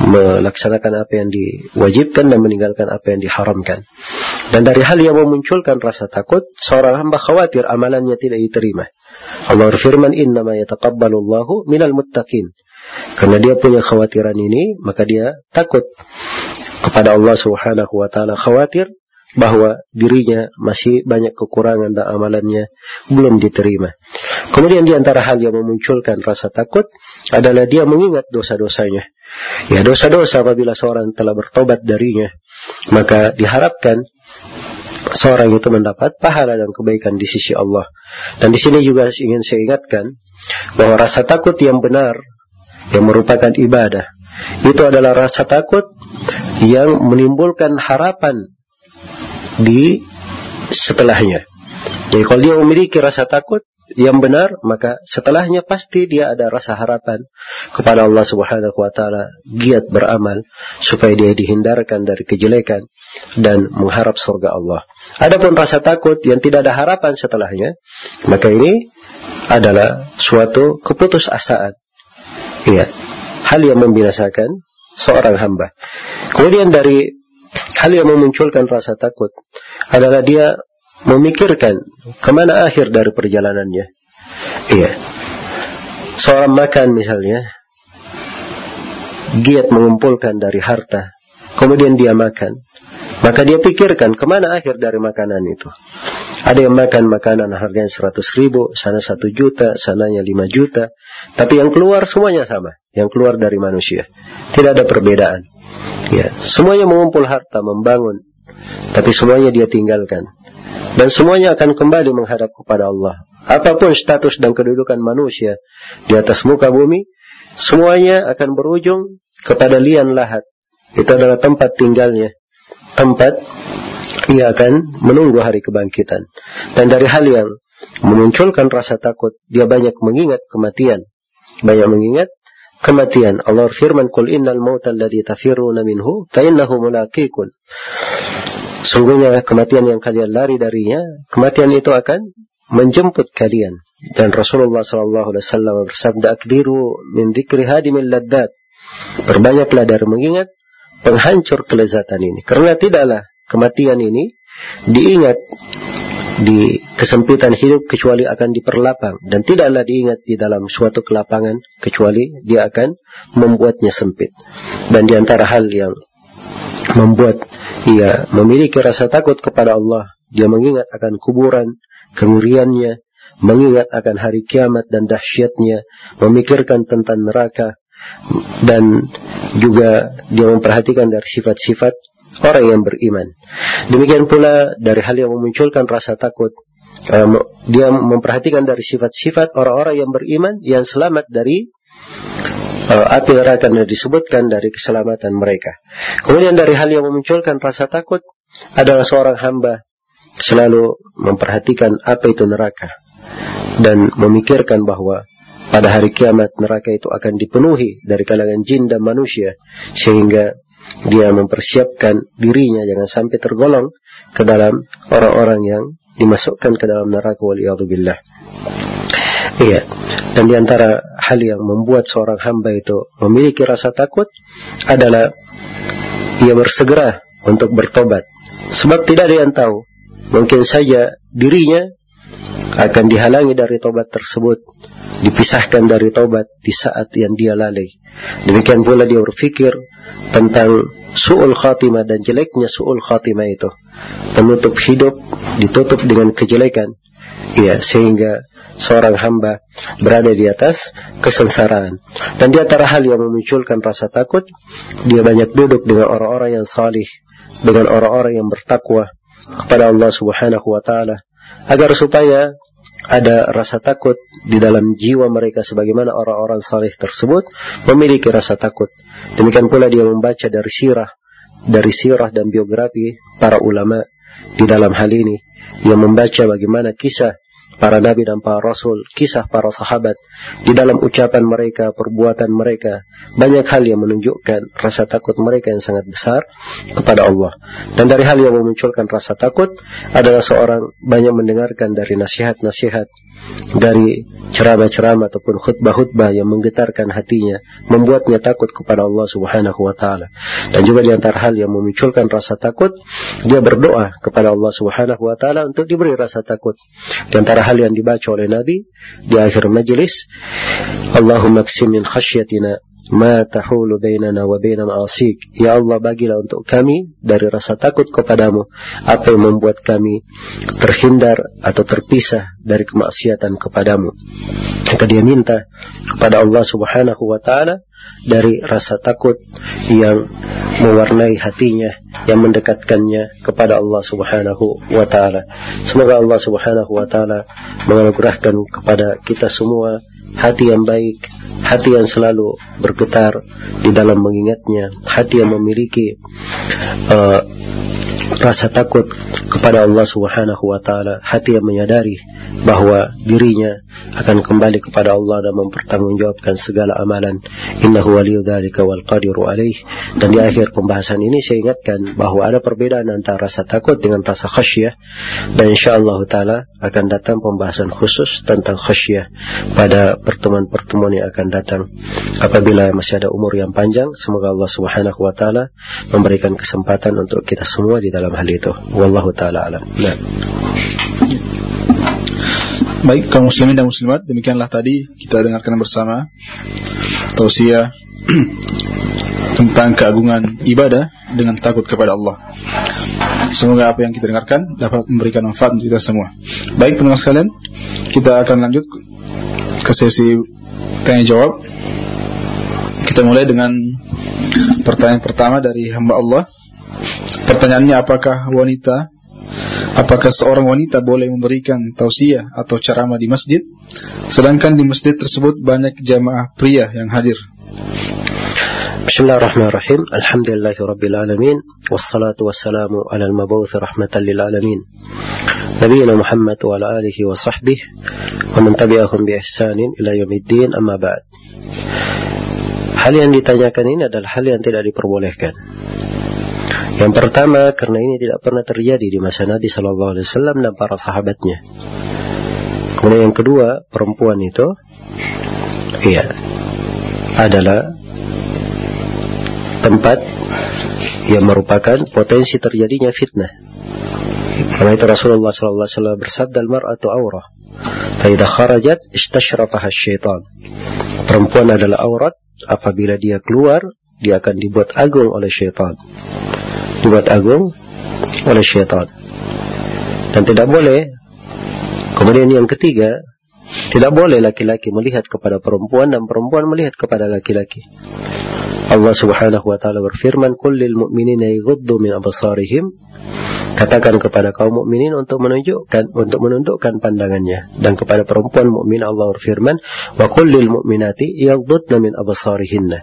melaksanakan apa yang diwajibkan dan meninggalkan apa yang diharamkan. Dan dari hal yang memunculkan rasa takut, seorang hamba khawatir amalannya tidak diterima. Allah berfirman, "Innama yataqabbalullahu minal muttaqin." Karena dia punya khawatiran ini, maka dia takut kepada Allah Subhanahu wa taala, khawatir bahwa dirinya masih banyak kekurangan dan amalannya belum diterima. Kemudian di antara hal yang memunculkan rasa takut adalah dia mengingat dosa-dosanya. Ya dosa-dosa apabila seorang telah bertobat darinya, maka diharapkan seorang itu mendapat pahala dan kebaikan di sisi Allah. Dan di sini juga ingin saya ingatkan bahwa rasa takut yang benar yang merupakan ibadah itu adalah rasa takut yang menimbulkan harapan di setelahnya. Jadi kalau dia memiliki rasa takut yang benar, maka setelahnya pasti dia ada rasa harapan kepada Allah Subhanahu wa taala, giat beramal supaya dia dihindarkan dari kejelekan dan mengharap surga Allah. Adapun rasa takut yang tidak ada harapan setelahnya, maka ini adalah suatu keputusasaan. Iya, hal yang membinasakan seorang hamba. Kemudian dari hal yang memunculkan rasa takut adalah dia memikirkan ke mana akhir dari perjalanannya. Iya. Seorang makan misalnya, giat mengumpulkan dari harta, kemudian dia makan, maka dia pikirkan ke mana akhir dari makanan itu. Ada yang makan makanan harganya 100 ribu, sana 1 juta, sananya 5 juta. Tapi yang keluar semuanya sama. Yang keluar dari manusia. Tidak ada perbedaan. Ya, semuanya mengumpul harta, membangun, tapi semuanya dia tinggalkan. Dan semuanya akan kembali menghadap kepada Allah. Apa pun status dan kedudukan manusia di atas muka bumi, semuanya akan berujung kepada lian lahat. Itu adalah tempat tinggalnya. Tempat ia akan menunggu hari kebangkitan. Dan dari hal yang memunculkan rasa takut, dia banyak mengingat kematian. Banyak mengingat kematian. Allah firman, "Qul innal mauta alladhi tafiruna minhu fa innahu mulaqikum." Sungguhnya kematian yang kalian lari darinya, kematian itu akan menjemput kalian. Dan Rasulullah sallallahu alaihi wasallam bersabda, "Akdiru min dzikri hadimil laddat." Perbanyaklah dari mengingat penghancur kelezatan ini. Karena tidaklah kematian ini diingat di kesempitan hidup kecuali akan diperlapang. Dan tidaklah diingat di dalam suatu kelapangan kecuali dia akan membuatnya sempit. Dan di antara hal yang membuat ia memiliki rasa takut kepada Allah dia mengingat akan kuburan kengeriannya mengingat akan hari kiamat dan dahsyatnya memikirkan tentang neraka dan juga dia memperhatikan dari sifat-sifat orang yang beriman. Demikian pula dari hal yang memunculkan rasa takut, um, dia memperhatikan dari sifat-sifat orang-orang yang beriman yang selamat dari uh, api neraka yang disebutkan dari keselamatan mereka. Kemudian dari hal yang memunculkan rasa takut adalah seorang hamba selalu memperhatikan apa itu neraka dan memikirkan bahwa pada hari kiamat neraka itu akan dipenuhi dari kalangan jin dan manusia sehingga dia mempersiapkan dirinya jangan sampai tergolong ke dalam orang-orang yang dimasukkan ke dalam neraka waliyadzubillah. Iya. Dan di antara hal yang membuat seorang hamba itu memiliki rasa takut adalah ia bersegera untuk bertobat. Sebab tidak ada yang tahu. Mungkin saja dirinya akan dihalangi dari tobat tersebut, dipisahkan dari tobat di saat yang dia lalai. Demikian pula dia berpikir tentang su'ul khatimah dan jeleknya su'ul khatimah itu. Penutup hidup ditutup dengan kejelekan. Ya, sehingga seorang hamba berada di atas kesengsaraan. Dan di antara hal yang memunculkan rasa takut, dia banyak duduk dengan orang-orang yang salih, dengan orang-orang yang bertakwa kepada Allah Subhanahu wa taala agar supaya ada rasa takut di dalam jiwa mereka sebagaimana orang-orang saleh tersebut memiliki rasa takut. Demikian pula dia membaca dari sirah, dari sirah dan biografi para ulama di dalam hal ini. Dia membaca bagaimana kisah para nabi dan para rasul, kisah para sahabat, di dalam ucapan mereka, perbuatan mereka, banyak hal yang menunjukkan rasa takut mereka yang sangat besar kepada Allah. Dan dari hal yang memunculkan rasa takut adalah seorang banyak mendengarkan dari nasihat-nasihat dari ceramah-ceramah ataupun khutbah-khutbah yang menggetarkan hatinya, membuatnya takut kepada Allah Subhanahu wa taala. Dan juga di antara hal yang memunculkan rasa takut, dia berdoa kepada Allah Subhanahu wa taala untuk diberi rasa takut. Di antara hal yang dibaca oleh Nabi di akhir majelis, Allahumma ksim min khasyatina ma tahulu bainana wa baina ma'asik. Ya Allah bagilah untuk kami dari rasa takut kepadamu apa yang membuat kami terhindar atau terpisah dari kemaksiatan kepadamu. Maka dia minta kepada Allah Subhanahu wa taala dari rasa takut yang mewarnai hatinya yang mendekatkannya kepada Allah Subhanahu wa taala. Semoga Allah Subhanahu wa taala menganugerahkan kepada kita semua hati yang baik, hati yang selalu bergetar di dalam mengingatnya, hati yang memiliki uh, rasa takut kepada Allah Subhanahu wa taala, hati yang menyadari bahwa dirinya akan kembali kepada Allah dan mempertanggungjawabkan segala amalan. Innahu waliyudzalika wal qadiru alaih. Dan di akhir pembahasan ini saya ingatkan bahwa ada perbedaan antara rasa takut dengan rasa khasyah dan insyaallah taala akan datang pembahasan khusus tentang khasyah pada pertemuan-pertemuan yang akan datang. Apabila masih ada umur yang panjang, semoga Allah Subhanahu wa taala memberikan kesempatan untuk kita semua di hal itu. Wallahu taala alam. Nah. Baik kaum muslimin dan muslimat Demikianlah tadi kita dengarkan bersama Tausiah Tentang keagungan ibadah Dengan takut kepada Allah Semoga apa yang kita dengarkan Dapat memberikan manfaat untuk kita semua Baik pendengar sekalian Kita akan lanjut ke sesi Tanya jawab Kita mulai dengan Pertanyaan pertama dari hamba Allah Pertanyaannya apakah wanita Apakah seorang wanita boleh memberikan tausiah atau ceramah di masjid sedangkan di masjid tersebut banyak jamaah pria yang hadir? Bismillahirrahmanirrahim. Alhamdulillahirabbil alamin wassalatu wassalamu ala al-mab'uts rahmatan lil alamin. Nabiyina Muhammad wa ala alihi wa sahbihi wa man tabi'ahum bi ihsanin ila yaumiddin amma ba'd. Hal yang ditanyakan ini adalah hal yang tidak diperbolehkan. Yang pertama karena ini tidak pernah terjadi di masa Nabi Shallallahu Alaihi Wasallam dan para sahabatnya. Kemudian yang kedua perempuan itu, iya, adalah tempat yang merupakan potensi terjadinya fitnah. Karena itu Rasulullah Wasallam bersabda, "Al-mar'atu aurah, faida kharajat istashrafaha syaitan." Perempuan adalah aurat apabila dia keluar, dia akan dibuat agung oleh syaitan dibuat agung oleh syaitan. Dan tidak boleh. Kemudian yang ketiga, tidak boleh laki-laki melihat kepada perempuan dan perempuan melihat kepada laki-laki. Allah Subhanahu wa taala berfirman, "Kullil mu'minina yaghuddu min absarihim." Katakan kepada kaum mukminin untuk menunjukkan untuk menundukkan pandangannya dan kepada perempuan mukmin Allah berfirman, "Wa kullil mu'minati yaghuddna min absarihinna."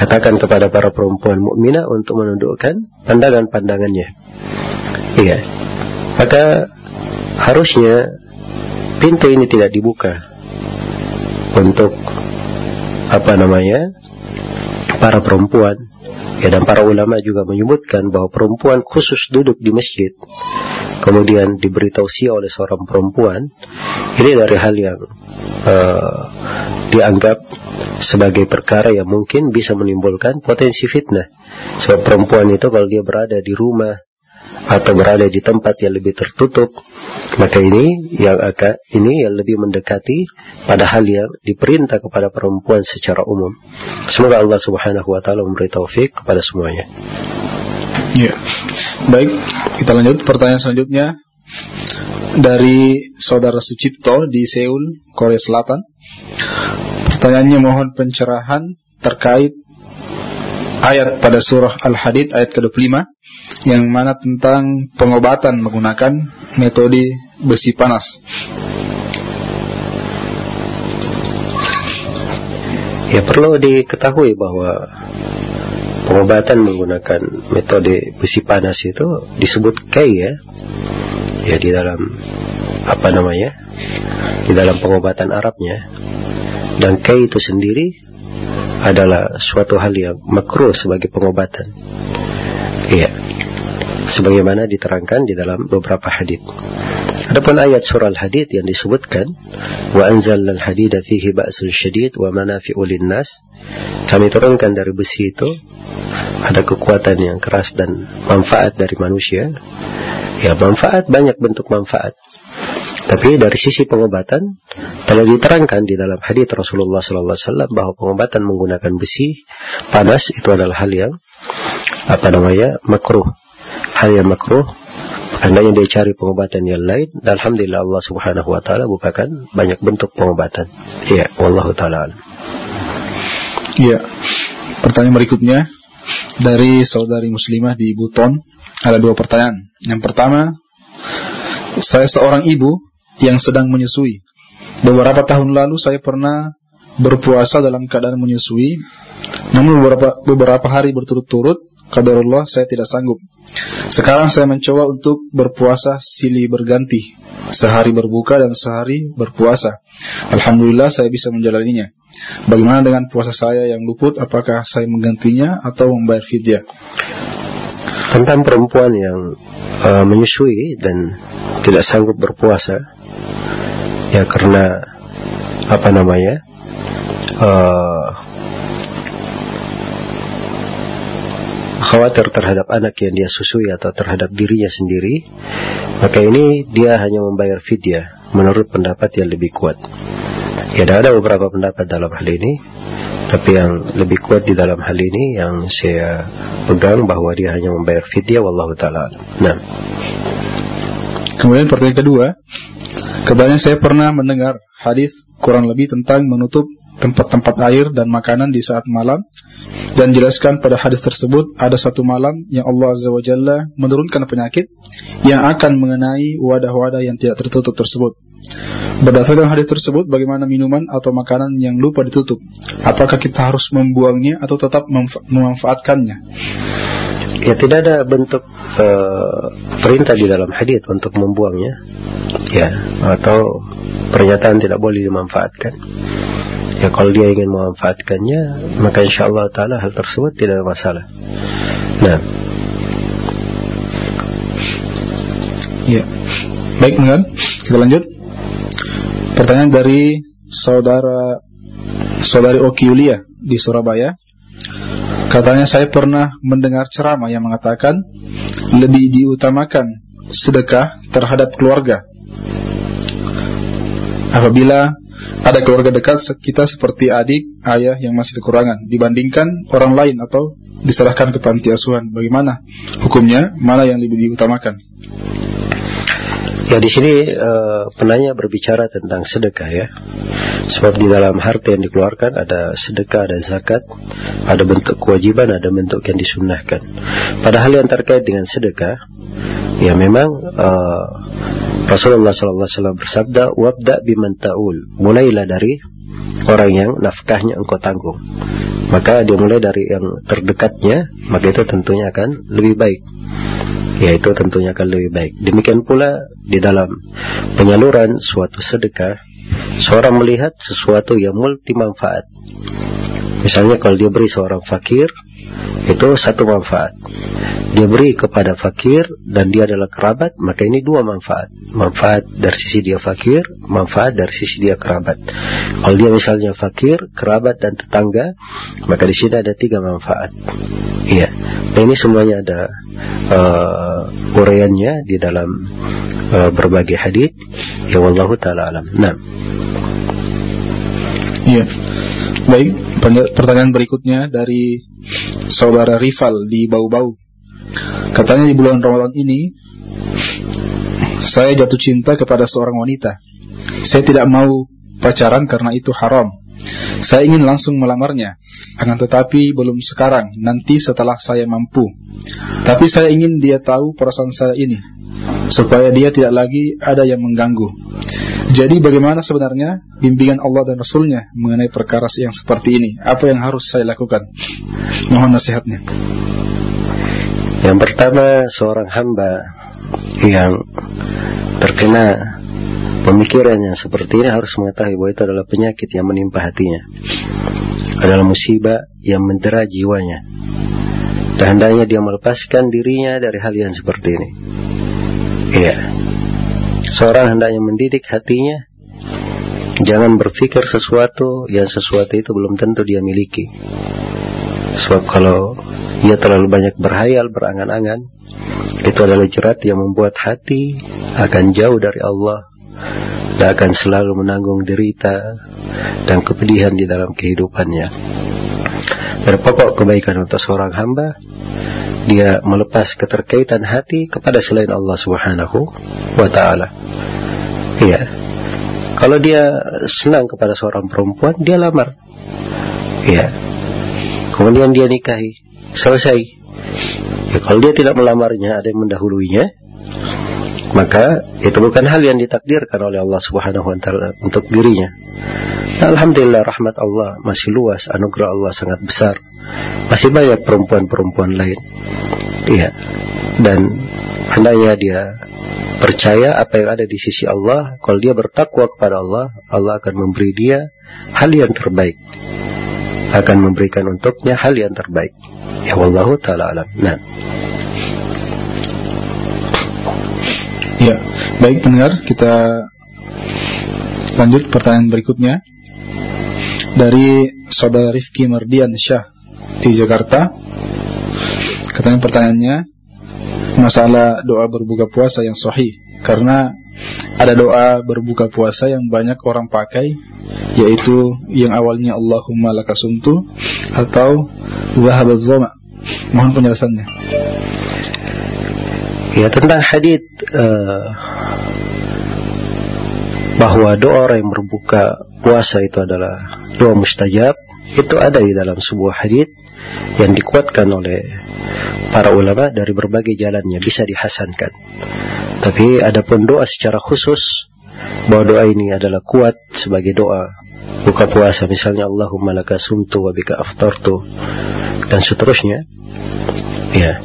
Katakan kepada para perempuan mukminah untuk menundukkan pandangan-pandangannya. Iya. Maka harusnya pintu ini tidak dibuka untuk apa namanya para perempuan. Ya dan para ulama juga menyebutkan bahwa perempuan khusus duduk di masjid kemudian diberi tausiah oleh seorang perempuan ini dari hal yang uh, dianggap sebagai perkara yang mungkin bisa menimbulkan potensi fitnah. Sebab perempuan itu kalau dia berada di rumah atau berada di tempat yang lebih tertutup maka ini yang akan ini yang lebih mendekati pada hal yang diperintah kepada perempuan secara umum. Semoga Allah Subhanahu wa taala memberi taufik kepada semuanya. Ya. Baik kita lanjut pertanyaan selanjutnya dari saudara Sucipto di Seoul Korea Selatan. Pertanyaannya mohon pencerahan terkait ayat pada surah Al-Hadid ayat ke-25 yang mana tentang pengobatan menggunakan metode besi panas. Ya perlu diketahui bahwa pengobatan menggunakan metode besi panas itu disebut kai ya. Ya di dalam apa namanya? Di dalam pengobatan Arabnya. Dan kai itu sendiri adalah suatu hal yang makruh sebagai pengobatan. Iya sebagaimana diterangkan di dalam beberapa hadis. Adapun ayat surah Al-Hadid yang disebutkan wa anzalna al-hadida fihi ba'sun syadid wa manafi'u lin-nas kami turunkan dari besi itu ada kekuatan yang keras dan manfaat dari manusia. Ya, manfaat banyak bentuk manfaat. Tapi dari sisi pengobatan telah diterangkan di dalam hadis Rasulullah sallallahu alaihi wasallam bahwa pengobatan menggunakan besi panas itu adalah hal yang apa namanya makruh hal yang makruh yang dia cari pengobatan yang lain dan alhamdulillah Allah Subhanahu wa taala bukakan banyak bentuk pengobatan. Iya, wallahu taala. Iya. Pertanyaan berikutnya dari saudari muslimah di Buton ada dua pertanyaan. Yang pertama, saya seorang ibu yang sedang menyusui. Beberapa tahun lalu saya pernah berpuasa dalam keadaan menyusui, namun beberapa beberapa hari berturut-turut Qadarullah saya tidak sanggup. Sekarang saya mencoba untuk berpuasa silih berganti. Sehari berbuka dan sehari berpuasa. Alhamdulillah saya bisa menjalaninya. Bagaimana dengan puasa saya yang luput? Apakah saya menggantinya atau membayar fidyah? Tentang perempuan yang uh, menyusui dan tidak sanggup berpuasa, ya karena apa namanya? Uh, khawatir terhadap anak yang dia susui atau terhadap dirinya sendiri, maka ini dia hanya membayar fidyah menurut pendapat yang lebih kuat. Ya ada beberapa pendapat dalam hal ini, tapi yang lebih kuat di dalam hal ini yang saya pegang bahwa dia hanya membayar fidyah wallahu taala. Nah. Kemudian pertanyaan kedua, katanya saya pernah mendengar hadis kurang lebih tentang menutup tempat-tempat air dan makanan di saat malam dan jelaskan pada hadis tersebut ada satu malam yang Allah Azza wa Jalla menurunkan penyakit yang akan mengenai wadah-wadah yang tidak tertutup tersebut. Berdasarkan hadis tersebut, bagaimana minuman atau makanan yang lupa ditutup? Apakah kita harus membuangnya atau tetap memanfaatkannya? Ya tidak ada bentuk uh, perintah di dalam hadis untuk membuangnya, ya atau pernyataan tidak boleh dimanfaatkan. Ya kalau dia ingin memanfaatkannya, maka insya Allah Taala hal tersebut tidak ada masalah. Nah, ya, baik kan? Kita lanjut. Pertanyaan dari saudara saudari Oki Yulia di Surabaya. Katanya saya pernah mendengar ceramah yang mengatakan lebih diutamakan sedekah terhadap keluarga. Apabila ada keluarga dekat kita seperti adik, ayah yang masih kekurangan dibandingkan orang lain atau diserahkan ke panti asuhan. Bagaimana hukumnya? Mana yang lebih diutamakan? Ya di sini uh, penanya berbicara tentang sedekah ya. Sebab di dalam harta yang dikeluarkan ada sedekah, ada zakat, ada bentuk kewajiban, ada bentuk yang disunnahkan. Padahal yang terkait dengan sedekah, ya memang uh, Rasulullah SAW bersabda, "Wabda biman ta'ul." Mulailah dari orang yang nafkahnya engkau tanggung. Maka dia mulai dari yang terdekatnya, maka itu tentunya akan lebih baik. Yaitu tentunya akan lebih baik. Demikian pula di dalam penyaluran suatu sedekah, seorang melihat sesuatu yang multi manfaat. Misalnya kalau dia beri seorang fakir, itu satu manfaat. Dia beri kepada fakir dan dia adalah kerabat, maka ini dua manfaat. Manfaat dari sisi dia fakir, manfaat dari sisi dia kerabat. Kalau dia misalnya fakir, kerabat dan tetangga, maka di sini ada tiga manfaat. Iya. Nah, ini semuanya ada uh, uraiannya di dalam uh, berbagai hadis. Ya wallahu taala alam. Nah. Iya. Baik, pertanyaan berikutnya dari saudara rival di Bau-Bau. Katanya di bulan Ramadan ini saya jatuh cinta kepada seorang wanita. Saya tidak mau pacaran karena itu haram. Saya ingin langsung melamarnya, akan tetapi belum sekarang, nanti setelah saya mampu. Tapi saya ingin dia tahu perasaan saya ini, supaya dia tidak lagi ada yang mengganggu. Jadi bagaimana sebenarnya bimbingan Allah dan Rasulnya mengenai perkara yang seperti ini? Apa yang harus saya lakukan? Mohon nasihatnya. Yang pertama seorang hamba yang terkena pemikiran yang seperti ini harus mengetahui bahwa itu adalah penyakit yang menimpa hatinya. Adalah musibah yang mendera jiwanya. Dan hendaknya dia melepaskan dirinya dari hal yang seperti ini. Iya. Seorang hendaknya mendidik hatinya. Jangan berpikir sesuatu yang sesuatu itu belum tentu dia miliki. Sebab kalau ia terlalu banyak berhayal, berangan-angan Itu adalah jerat yang membuat hati akan jauh dari Allah Dan akan selalu menanggung derita dan kepedihan di dalam kehidupannya Dari pokok kebaikan untuk seorang hamba dia melepas keterkaitan hati kepada selain Allah Subhanahu wa taala. Iya. Kalau dia senang kepada seorang perempuan, dia lamar. Iya. Kemudian dia nikahi, selesai. Ya, kalau dia tidak melamarnya, ada yang mendahuluinya, maka itu bukan hal yang ditakdirkan oleh Allah Subhanahu wa taala untuk dirinya. Alhamdulillah rahmat Allah masih luas, anugerah Allah sangat besar. Masih banyak perempuan-perempuan lain. Iya. Dan hendaknya dia percaya apa yang ada di sisi Allah, kalau dia bertakwa kepada Allah, Allah akan memberi dia hal yang terbaik. Akan memberikan untuknya hal yang terbaik. Ya wallahu taala alam. Nah. Ya, baik pendengar, kita lanjut pertanyaan berikutnya dari saudara Rifki Mardian Syah di Jakarta. Katanya pertanyaannya masalah doa berbuka puasa yang sahih karena ada doa berbuka puasa yang banyak orang pakai yaitu yang awalnya Allahumma lakasumtu atau zahabaz zama. Mohon penjelasannya. Ya tentang hadis uh, bahwa doa orang yang berbuka puasa itu adalah doa mustajab itu ada di dalam sebuah hadis yang dikuatkan oleh para ulama dari berbagai jalannya bisa dihasankan. Tapi ada pun doa secara khusus bahwa doa ini adalah kuat sebagai doa buka puasa misalnya Allahumma laka sumtu wa bika aftartu dan seterusnya. Ya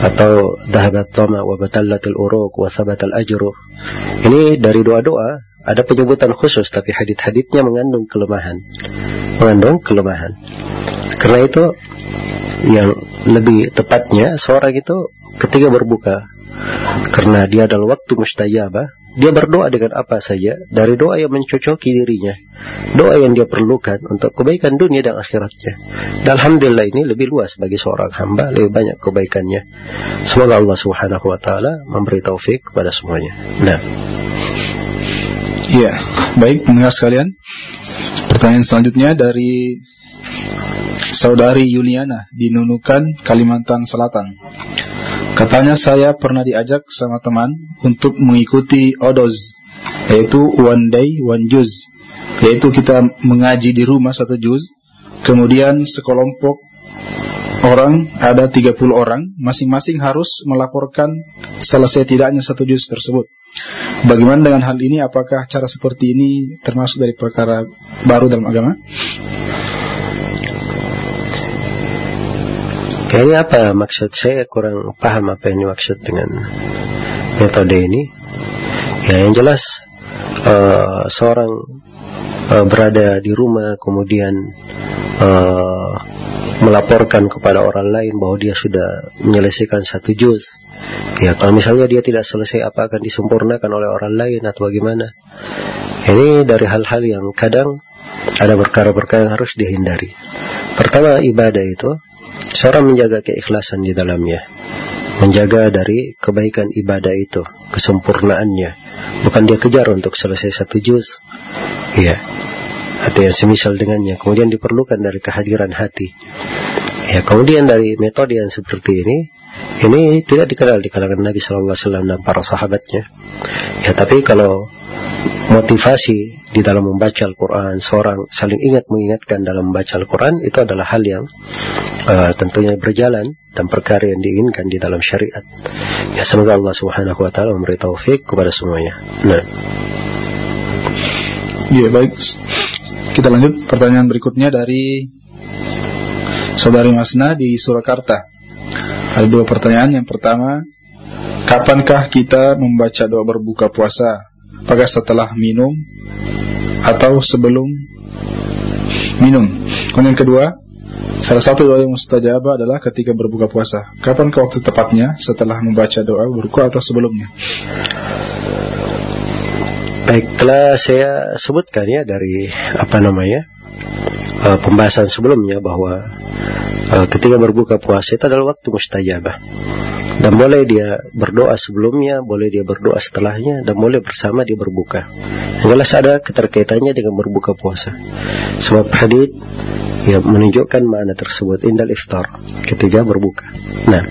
atau dhahabat tama wa batallatul uruq wa thabatal ajru. Ini dari doa-doa ada penyebutan khusus tapi hadit-haditnya mengandung kelemahan. Mengandung kelemahan. Karena itu yang lebih tepatnya seorang itu ketika berbuka karena dia adalah waktu mustajabah dia berdoa dengan apa saja. Dari doa yang mencocoki dirinya. Doa yang dia perlukan untuk kebaikan dunia dan akhiratnya. Dan Alhamdulillah ini lebih luas bagi seorang hamba. Lebih banyak kebaikannya. Semoga Allah subhanahu wa ta'ala memberi taufik kepada semuanya. Nah. Ya, baik pendengar sekalian. Pertanyaan selanjutnya dari saudari Yuliana di Nunukan, Kalimantan Selatan. Katanya saya pernah diajak sama teman untuk mengikuti odoz, yaitu one day one juz, yaitu kita mengaji di rumah satu juz, kemudian sekelompok orang ada 30 orang, masing-masing harus melaporkan selesai tidaknya satu juz tersebut. Bagaimana dengan hal ini? Apakah cara seperti ini termasuk dari perkara baru dalam agama? Kayaknya apa maksud saya kurang paham apa yang dimaksud dengan metode ini. Ya yang jelas uh, seorang uh, berada di rumah kemudian uh, melaporkan kepada orang lain bahwa dia sudah menyelesaikan satu juz. Ya, kalau misalnya dia tidak selesai apa akan disempurnakan oleh orang lain atau bagaimana? Ini dari hal-hal yang kadang ada perkara-perkara yang harus dihindari. Pertama ibadah itu seorang menjaga keikhlasan di dalamnya. Menjaga dari kebaikan ibadah itu, kesempurnaannya. Bukan dia kejar untuk selesai satu juz. Iya. Atau yang semisal dengannya. Kemudian diperlukan dari kehadiran hati. Ya, kemudian dari metode yang seperti ini, ini tidak dikenal di kalangan Nabi Shallallahu Alaihi Wasallam dan para sahabatnya. Ya, tapi kalau motivasi di dalam membaca Al-Quran, seorang saling ingat mengingatkan dalam membaca Al-Quran itu adalah hal yang uh, tentunya berjalan dan perkara yang diinginkan di dalam syariat. Ya semoga Allah Subhanahu Wa Taala memberi taufik kepada semuanya. Nah. Ya baik. Kita lanjut pertanyaan berikutnya dari saudari Masna di Surakarta. Ada dua pertanyaan. Yang pertama, kapankah kita membaca doa berbuka puasa? Apakah setelah minum atau sebelum minum. Kemudian kedua, salah satu doa yang mustajab adalah ketika berbuka puasa. Kapan ke waktu tepatnya? Setelah membaca doa berbuka atau sebelumnya? Baiklah, saya sebutkan ya dari apa namanya uh, pembahasan sebelumnya bahwa uh, ketika berbuka puasa itu adalah waktu mustajabah. Dan boleh dia berdoa sebelumnya, boleh dia berdoa setelahnya, dan boleh bersama dia berbuka. Yang jelas ada keterkaitannya dengan berbuka puasa. Sebab hadith ya menunjukkan makna tersebut indal iftar ketika berbuka. Nah.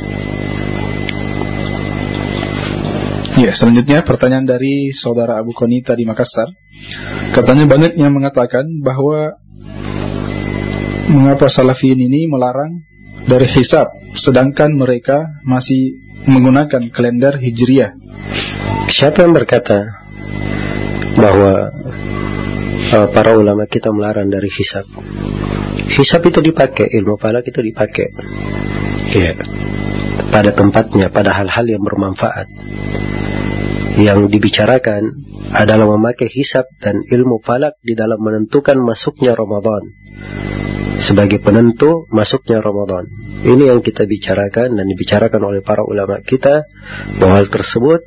Ya, selanjutnya pertanyaan dari saudara Abu Konita di Makassar. Katanya banyak yang mengatakan bahwa mengapa salafiyin ini melarang dari hisab sedangkan mereka masih menggunakan kalender Hijriah. Siapa yang berkata bahwa uh, para ulama kita melarang dari hisab? Hisab itu dipakai, ilmu falak itu dipakai. Ya. Pada tempatnya, pada hal-hal yang bermanfaat. Yang dibicarakan adalah memakai hisab dan ilmu falak di dalam menentukan masuknya Ramadan sebagai penentu masuknya Ramadan. Ini yang kita bicarakan dan dibicarakan oleh para ulama kita bahwa hal tersebut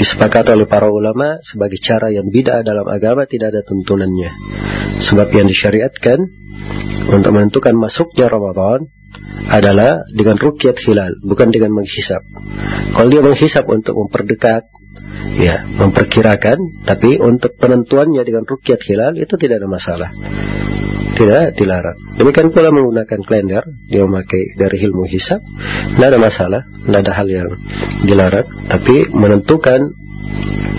disepakati oleh para ulama sebagai cara yang bid'ah dalam agama tidak ada tuntunannya. Sebab yang disyariatkan untuk menentukan masuknya Ramadan adalah dengan rukyat hilal, bukan dengan menghisap. Kalau dia menghisap untuk memperdekat, ya, memperkirakan, tapi untuk penentuannya dengan rukyat hilal itu tidak ada masalah tidak dilarang. Demikian pula menggunakan kalender, dia memakai dari ilmu hisab, tidak ada masalah, tidak ada hal yang dilarang. Tapi menentukan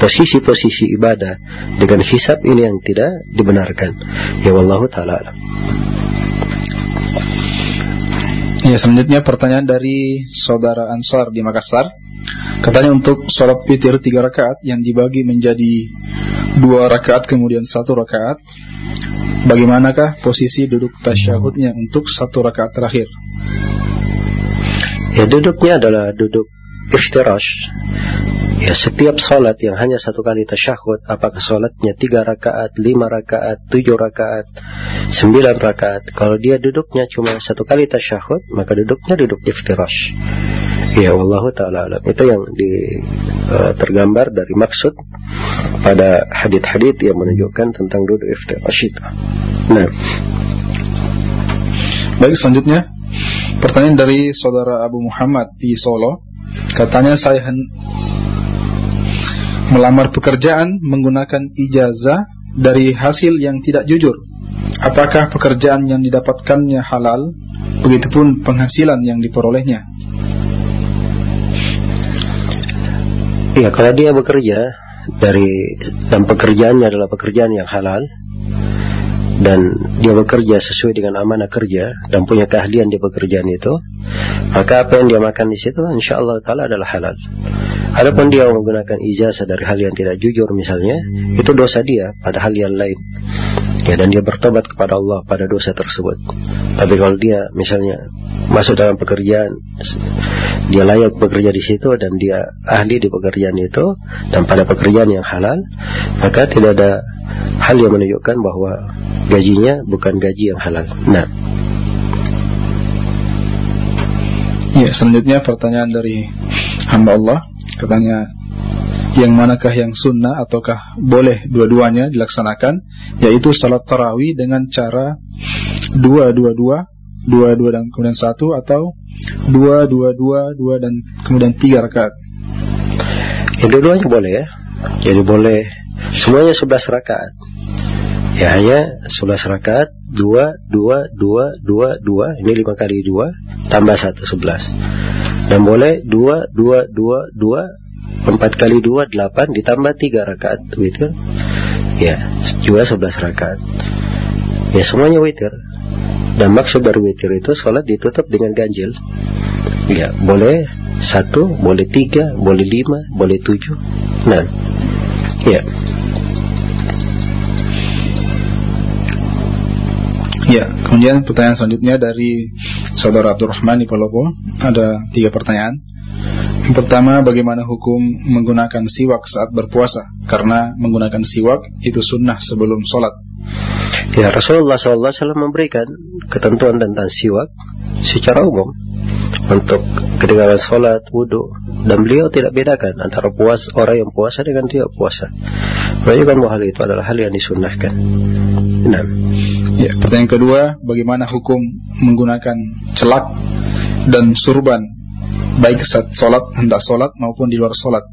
posisi-posisi ibadah dengan hisab ini yang tidak dibenarkan. Ya wallahu taala. Ya, selanjutnya pertanyaan dari saudara Ansar di Makassar. Katanya untuk sholat witir tiga rakaat yang dibagi menjadi dua rakaat kemudian satu rakaat Bagaimanakah posisi duduk tasyahudnya untuk satu rakaat terakhir? Ya duduknya adalah duduk iftirash. Ya setiap salat yang hanya satu kali tasyahud, apakah salatnya tiga rakaat, lima rakaat, tujuh rakaat, sembilan rakaat. Kalau dia duduknya cuma satu kali tasyahud, maka duduknya duduk iftirash. Ya Allah taala alam. Itu yang di uh, tergambar dari maksud pada hadith-hadith yang menunjukkan tentang duduk iftirash itu. Nah. Baik selanjutnya pertanyaan dari saudara Abu Muhammad di Solo. Katanya saya melamar pekerjaan menggunakan ijazah dari hasil yang tidak jujur. Apakah pekerjaan yang didapatkannya halal? Begitupun penghasilan yang diperolehnya. Iya, kalau dia bekerja dari dan pekerjaannya adalah pekerjaan yang halal dan dia bekerja sesuai dengan amanah kerja dan punya keahlian di pekerjaan itu, maka apa yang dia makan di situ insya Allah taala adalah halal. Adapun dia menggunakan ijazah dari hal yang tidak jujur misalnya, itu dosa dia pada hal yang lain. Ya dan dia bertobat kepada Allah pada dosa tersebut. Tapi kalau dia misalnya masuk dalam pekerjaan dia layak bekerja di situ dan dia ahli di pekerjaan itu dan pada pekerjaan yang halal maka tidak ada hal yang menunjukkan bahwa gajinya bukan gaji yang halal. Nah. selanjutnya pertanyaan dari hamba Allah katanya yang manakah yang sunnah ataukah boleh dua-duanya dilaksanakan yaitu salat tarawih dengan cara dua dua dua dua dua dan kemudian satu atau dua dua dua dua dan kemudian tiga rakaat. Ya dua-duanya boleh ya. Jadi boleh semuanya sebelas rakaat. Ya hanya sebelas rakaat dua dua dua dua dua. Ini lima kali dua tambah satu sebelas. Dan boleh dua dua dua dua Empat kali dua delapan ditambah tiga rakaat witir. Ya juga sebelas rakaat. Ya semuanya witir. Dan maksud dari witir itu sholat ditutup dengan ganjil. Ya boleh satu boleh tiga boleh lima boleh tujuh. Nah ya. Ya, kemudian pertanyaan selanjutnya dari saudara Abdurrahman di Palopo ada tiga pertanyaan. Yang pertama, bagaimana hukum menggunakan siwak saat berpuasa? Karena menggunakan siwak itu sunnah sebelum sholat. Ya, Rasulullah SAW memberikan ketentuan tentang siwak secara umum untuk ketika sholat, wudhu, dan beliau tidak bedakan antara puas orang yang puasa dengan tidak puasa. Menunjukkan bahwa hal itu adalah hal yang disunnahkan. Nah. Ya, pertanyaan kedua, bagaimana hukum menggunakan celak dan surban baik saat sholat, hendak sholat maupun di luar sholat.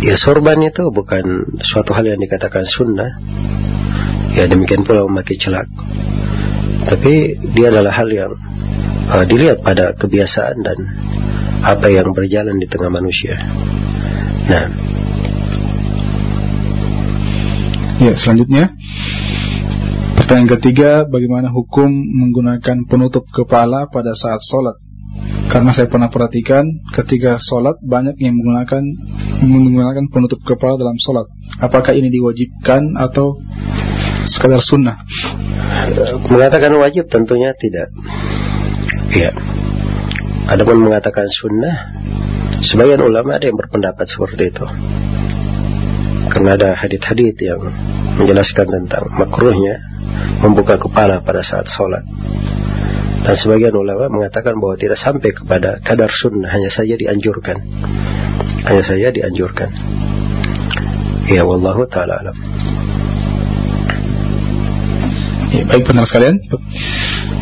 Ya sorban itu bukan suatu hal yang dikatakan sunnah. Ya demikian pula memakai celak. Tapi dia adalah hal yang uh, dilihat pada kebiasaan dan apa yang berjalan di tengah manusia. Nah. Ya selanjutnya Pertanyaan ketiga, bagaimana hukum menggunakan penutup kepala pada saat sholat? Karena saya pernah perhatikan ketika sholat banyak yang menggunakan menggunakan penutup kepala dalam sholat. Apakah ini diwajibkan atau sekadar sunnah? Mengatakan wajib tentunya tidak. Iya. Adapun mengatakan sunnah, sebagian ulama ada yang berpendapat seperti itu. Karena ada hadith-hadith yang menjelaskan tentang makruhnya membuka kepala pada saat sholat. Dan sebagian ulama mengatakan bahwa tidak sampai kepada kadar sunnah, hanya saja dianjurkan. Hanya saja dianjurkan. Ya wallahu taala alam. Ya, baik benar sekalian.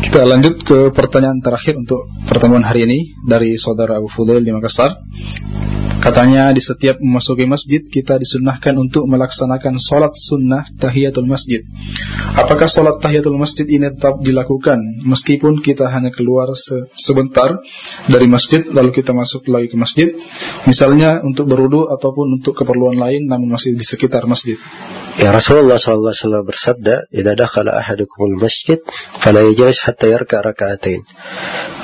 Kita lanjut ke pertanyaan terakhir untuk pertemuan hari ini dari saudara Abu Fudail di Makassar. Katanya di setiap memasuki masjid kita disunahkan untuk melaksanakan sholat sunnah tahiyatul masjid. Apakah sholat tahiyatul masjid ini tetap dilakukan meskipun kita hanya keluar se sebentar dari masjid lalu kita masuk lagi ke masjid, misalnya untuk berudu ataupun untuk keperluan lain namun masih di sekitar masjid. Ya Rasulullah SAW bersabda, "Idza dakhala ahadukumul masjid, fala yajlis hatta yarka raka'atain."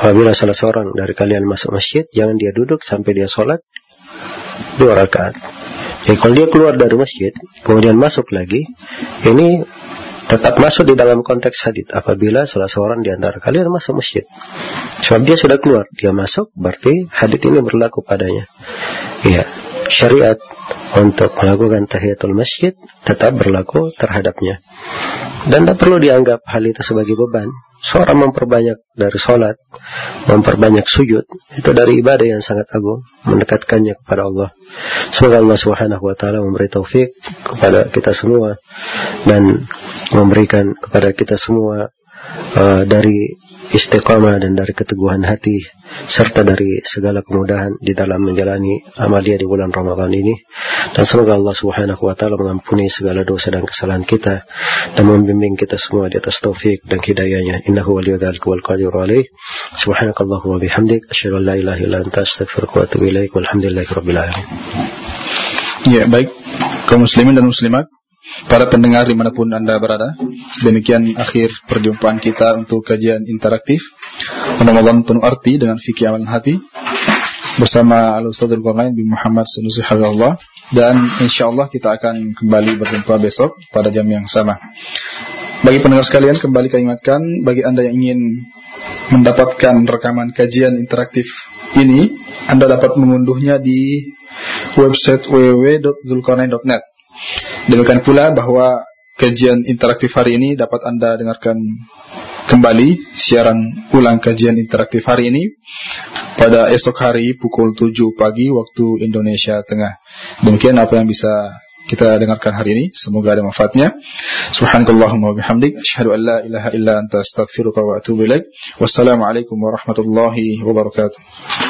Apabila salah seorang dari kalian masuk masjid, jangan dia duduk sampai dia sholat dua rakaat. Jadi kalau dia keluar dari masjid, kemudian masuk lagi, ini tetap masuk di dalam konteks hadith apabila salah seorang di antara kalian masuk masjid. Sebab dia sudah keluar, dia masuk, berarti hadith ini berlaku padanya. Iya, syariat untuk melakukan tahiyatul masjid tetap berlaku terhadapnya. Dan tak perlu dianggap hal itu sebagai beban. Seorang memperbanyak dari sholat, memperbanyak sujud, itu dari ibadah yang sangat agung, mendekatkannya kepada Allah. Semoga Allah Subhanahu wa taala memberi taufik kepada kita semua dan memberikan kepada kita semua uh, dari istiqamah dan dari keteguhan hati serta dari segala kemudahan di dalam menjalani amalia di bulan Ramadan ini. Dan semoga Allah Subhanahu wa taala mengampuni segala dosa dan kesalahan kita dan membimbing kita semua di atas taufik dan hidayahnya. Innahu waliyyu dzalika wal qadiru alaih. Subhanakallahumma bihamdik asyhadu an la ilaha illa anta astaghfiruka wa atubu ilaik. Walhamdulillahi rabbil alamin. Ya baik. Kaum muslimin dan muslimat Para pendengar di mana pun Anda berada Demikian akhir perjumpaan kita untuk kajian interaktif. Ramadan penuh arti dengan fikih amalan hati Bersama Al-Ustadzul Qarnain bin Muhammad Sunusi Allah Dan insya Allah kita akan kembali berjumpa besok pada jam yang sama. Bagi pendengar sekalian kembali kami ingatkan Bagi Anda yang ingin mendapatkan rekaman kajian interaktif ini Anda dapat mengunduhnya di website www.zulkarnain.net Demikian pula bahwa kajian interaktif hari ini dapat Anda dengarkan kembali siaran ulang kajian interaktif hari ini pada esok hari pukul 7 pagi waktu Indonesia Tengah. Demikian apa yang bisa kita dengarkan hari ini. Semoga ada manfaatnya. Subhanakallahumma wa bihamdik. Asyhadu an la ilaha illa anta astaghfiruka wa atubu ilaik. Wassalamualaikum warahmatullahi wabarakatuh.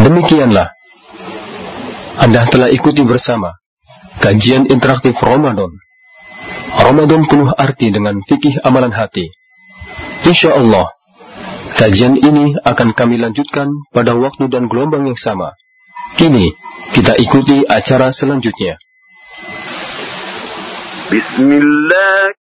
Demikianlah Anda telah ikuti bersama kajian interaktif Ramadan. Ramadan penuh arti dengan fikih amalan hati. Insya Allah, kajian ini akan kami lanjutkan pada waktu dan gelombang yang sama. Kini, kita ikuti acara selanjutnya. Bismillah.